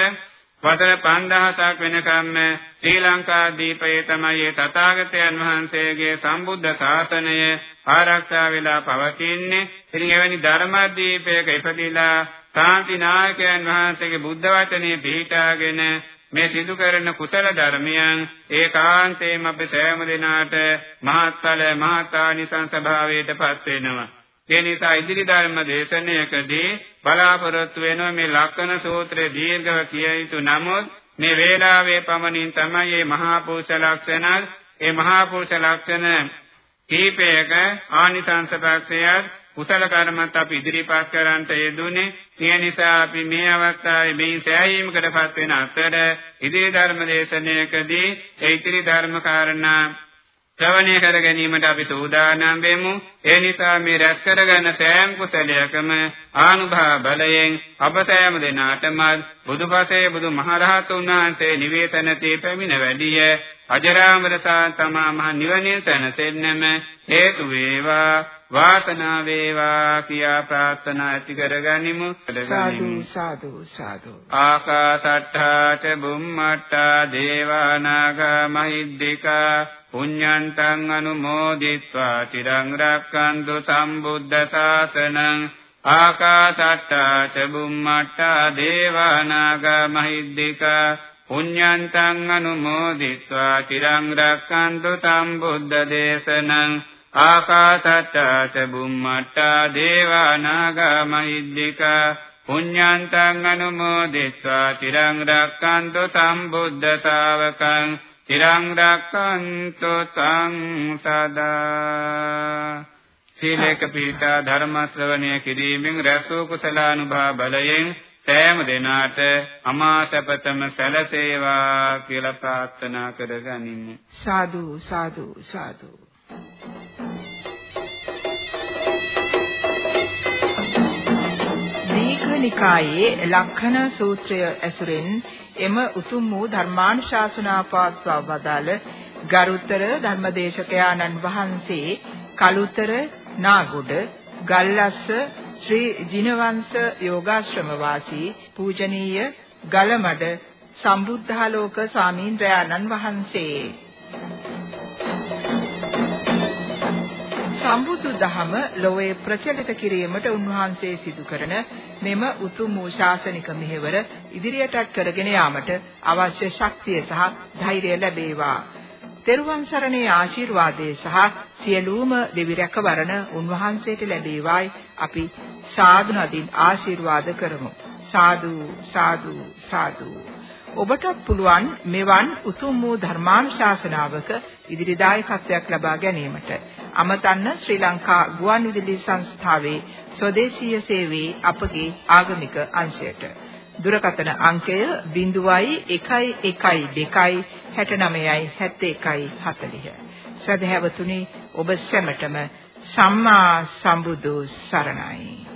වසර 5000ක් වෙනකම්ම ශ්‍රී ලංකා දීපයේ තමයි තථාගතයන් වහන්සේගේ සම්බුද්ධ ශාසනය ආරක්ෂා වෙලා පවතින්නේ. ඉතින් එවැනි ධර්මදීපයක ඉපදිලා සාන්ති නායකයන් වහන්සේගේ බුද්ධ වචනේ පිළිටාගෙන මේ සිදු කරන කුසල ධර්මයන් ඒකාන්තයෙන්ම අප සෑම දිනාට මහත්ඵල මහතානිසංස භාවයට පත් වෙනවා. ඒ නිසා ඉදිරි ධර්ම දේශනාවකදී බලාපොරොත්තු වෙනවා මේ ලක්කන සූත්‍රයේ දීර්ඝව කිය යුතු නමුත් මේ වේලාවේ පමණින් තමයි මේ මහා පුරුෂ ලක්ෂණ ඒ මහා පුරුෂ ලක්ෂණ කීපයක ආනිසංස පක්ෂයත් කුසල කර්මත් අපි ඉදිරිපත් කරන්නට යෙදුනේ. ඒ නිසා අපි මේ අවස්ථාවේ මේ සෑහීමකටපත් වෙන අතර ඉදිරි ධර්ම දේශනාවකදී ඒ ඉතිරි ධර්ම කාරණා ශ්‍රවණය කර ගැනීමට අපි සූදානම් වෙමු. ඒ නිසා මේ රැස් කරගන්න සෑම කුසලයකම ආනුභාව බලයෙන් අප සෑම දෙනාටම බුදුපසේ බුදුමහරහතුන් වහන්සේ නිවේසනතේ පැමිණ වැඩිය අජරාමර සාතමා මහ නිවනින් සැනසෙන්නම හේතු වේවා වාසනාව වේවා කියා ප්‍රාර්ථනා ඇති කරගනිමු සාදු සාදු සාදු ආකාසට්ඨා ච බුම්මට්ඨා දේවානාගා මහිද්దికා පුඤ්ඤන්තං අනුමෝදිත්වා චිරං රක්칸තු සම්බුද්ධ ශාසනං ආකාශට්ටා ච බුම්මට්ටා දේවානාග මහිද්దికා පුඤ්ඤන්තං අනුමෝදිත්වා චිරං රක්칸තු සම්බුද්ධ දේශනං ආකාශට්ටා ච බුම්මට්ටා දේවානාග මහිද්దికා පුඤ්ඤන්තං අනුමෝදිත්වා චිරං රක්칸තු සම්බුද්ධ ශාවකං තිරං රක්칸තු තං සදා සීලේක පීඨා ධර්ම ශ්‍රවණය කිරීමෙන් රැසූ කුසලානුභා බලයෙන් සෑම දිනාට අමාසපතම සැලසේවා කියලා ප්‍රාර්ථනා කරගනිමු. සාදු සාදු සාදු. දීඝනිකායේ ලක්ඛන සූත්‍රය ඇසුරෙන් එම උතුම් වූ ධර්මානුශාසනා පවත්වා වදාළ ගරුතර ධර්මදේශකයාණන් වහන්සේ කලුතර නාගොඩ ගල්ලස්ස ශ්‍රී ජිනවංශ යෝගාශ්‍රම වාසී පූජනීය ගලමඩ සම්බුද්ධාලෝක ස්වාමීන්ද්‍රයාණන් වහන්සේ සම්බුදු දහම ලොවේ ප්‍රචලිත කිරීමට උන්වහන්සේ සිදු කරන මෙම උතුම් වූ ශාසනික මෙහෙවර ඉදිරියටත් කරගෙන යාමට අවශ්‍ය ශක්තිය සහ ධෛර්යය ලැබේවා. තෙරුවන් සරණේ ආශිර්වාදයේ සහ සියලුම දෙවි රැකවරණ උන්වහන්සේට ලැබේවායි අපි සාදු නදින් ආශිර්වාද කරමු. සාදු සාදු සාදු ඔබටත් පුළුවන් මෙවන් උතුම් වූ ධර්මානුශාසනාවක ඉදිරි දායකත්වයක් ලබා ගැනීමට අමතන්න ශ්‍රී ලංකා ගුවන්විදුලි සංස්ථාවේ ස්වදේශීය සේවයේ අපගේ ආගමික අංශයට. දුරකථන අංකය 0.112 69යි 71යි 40 සදහැවතුනි ඔබ සැමටම සම්මා සම්බුදු සරණයි.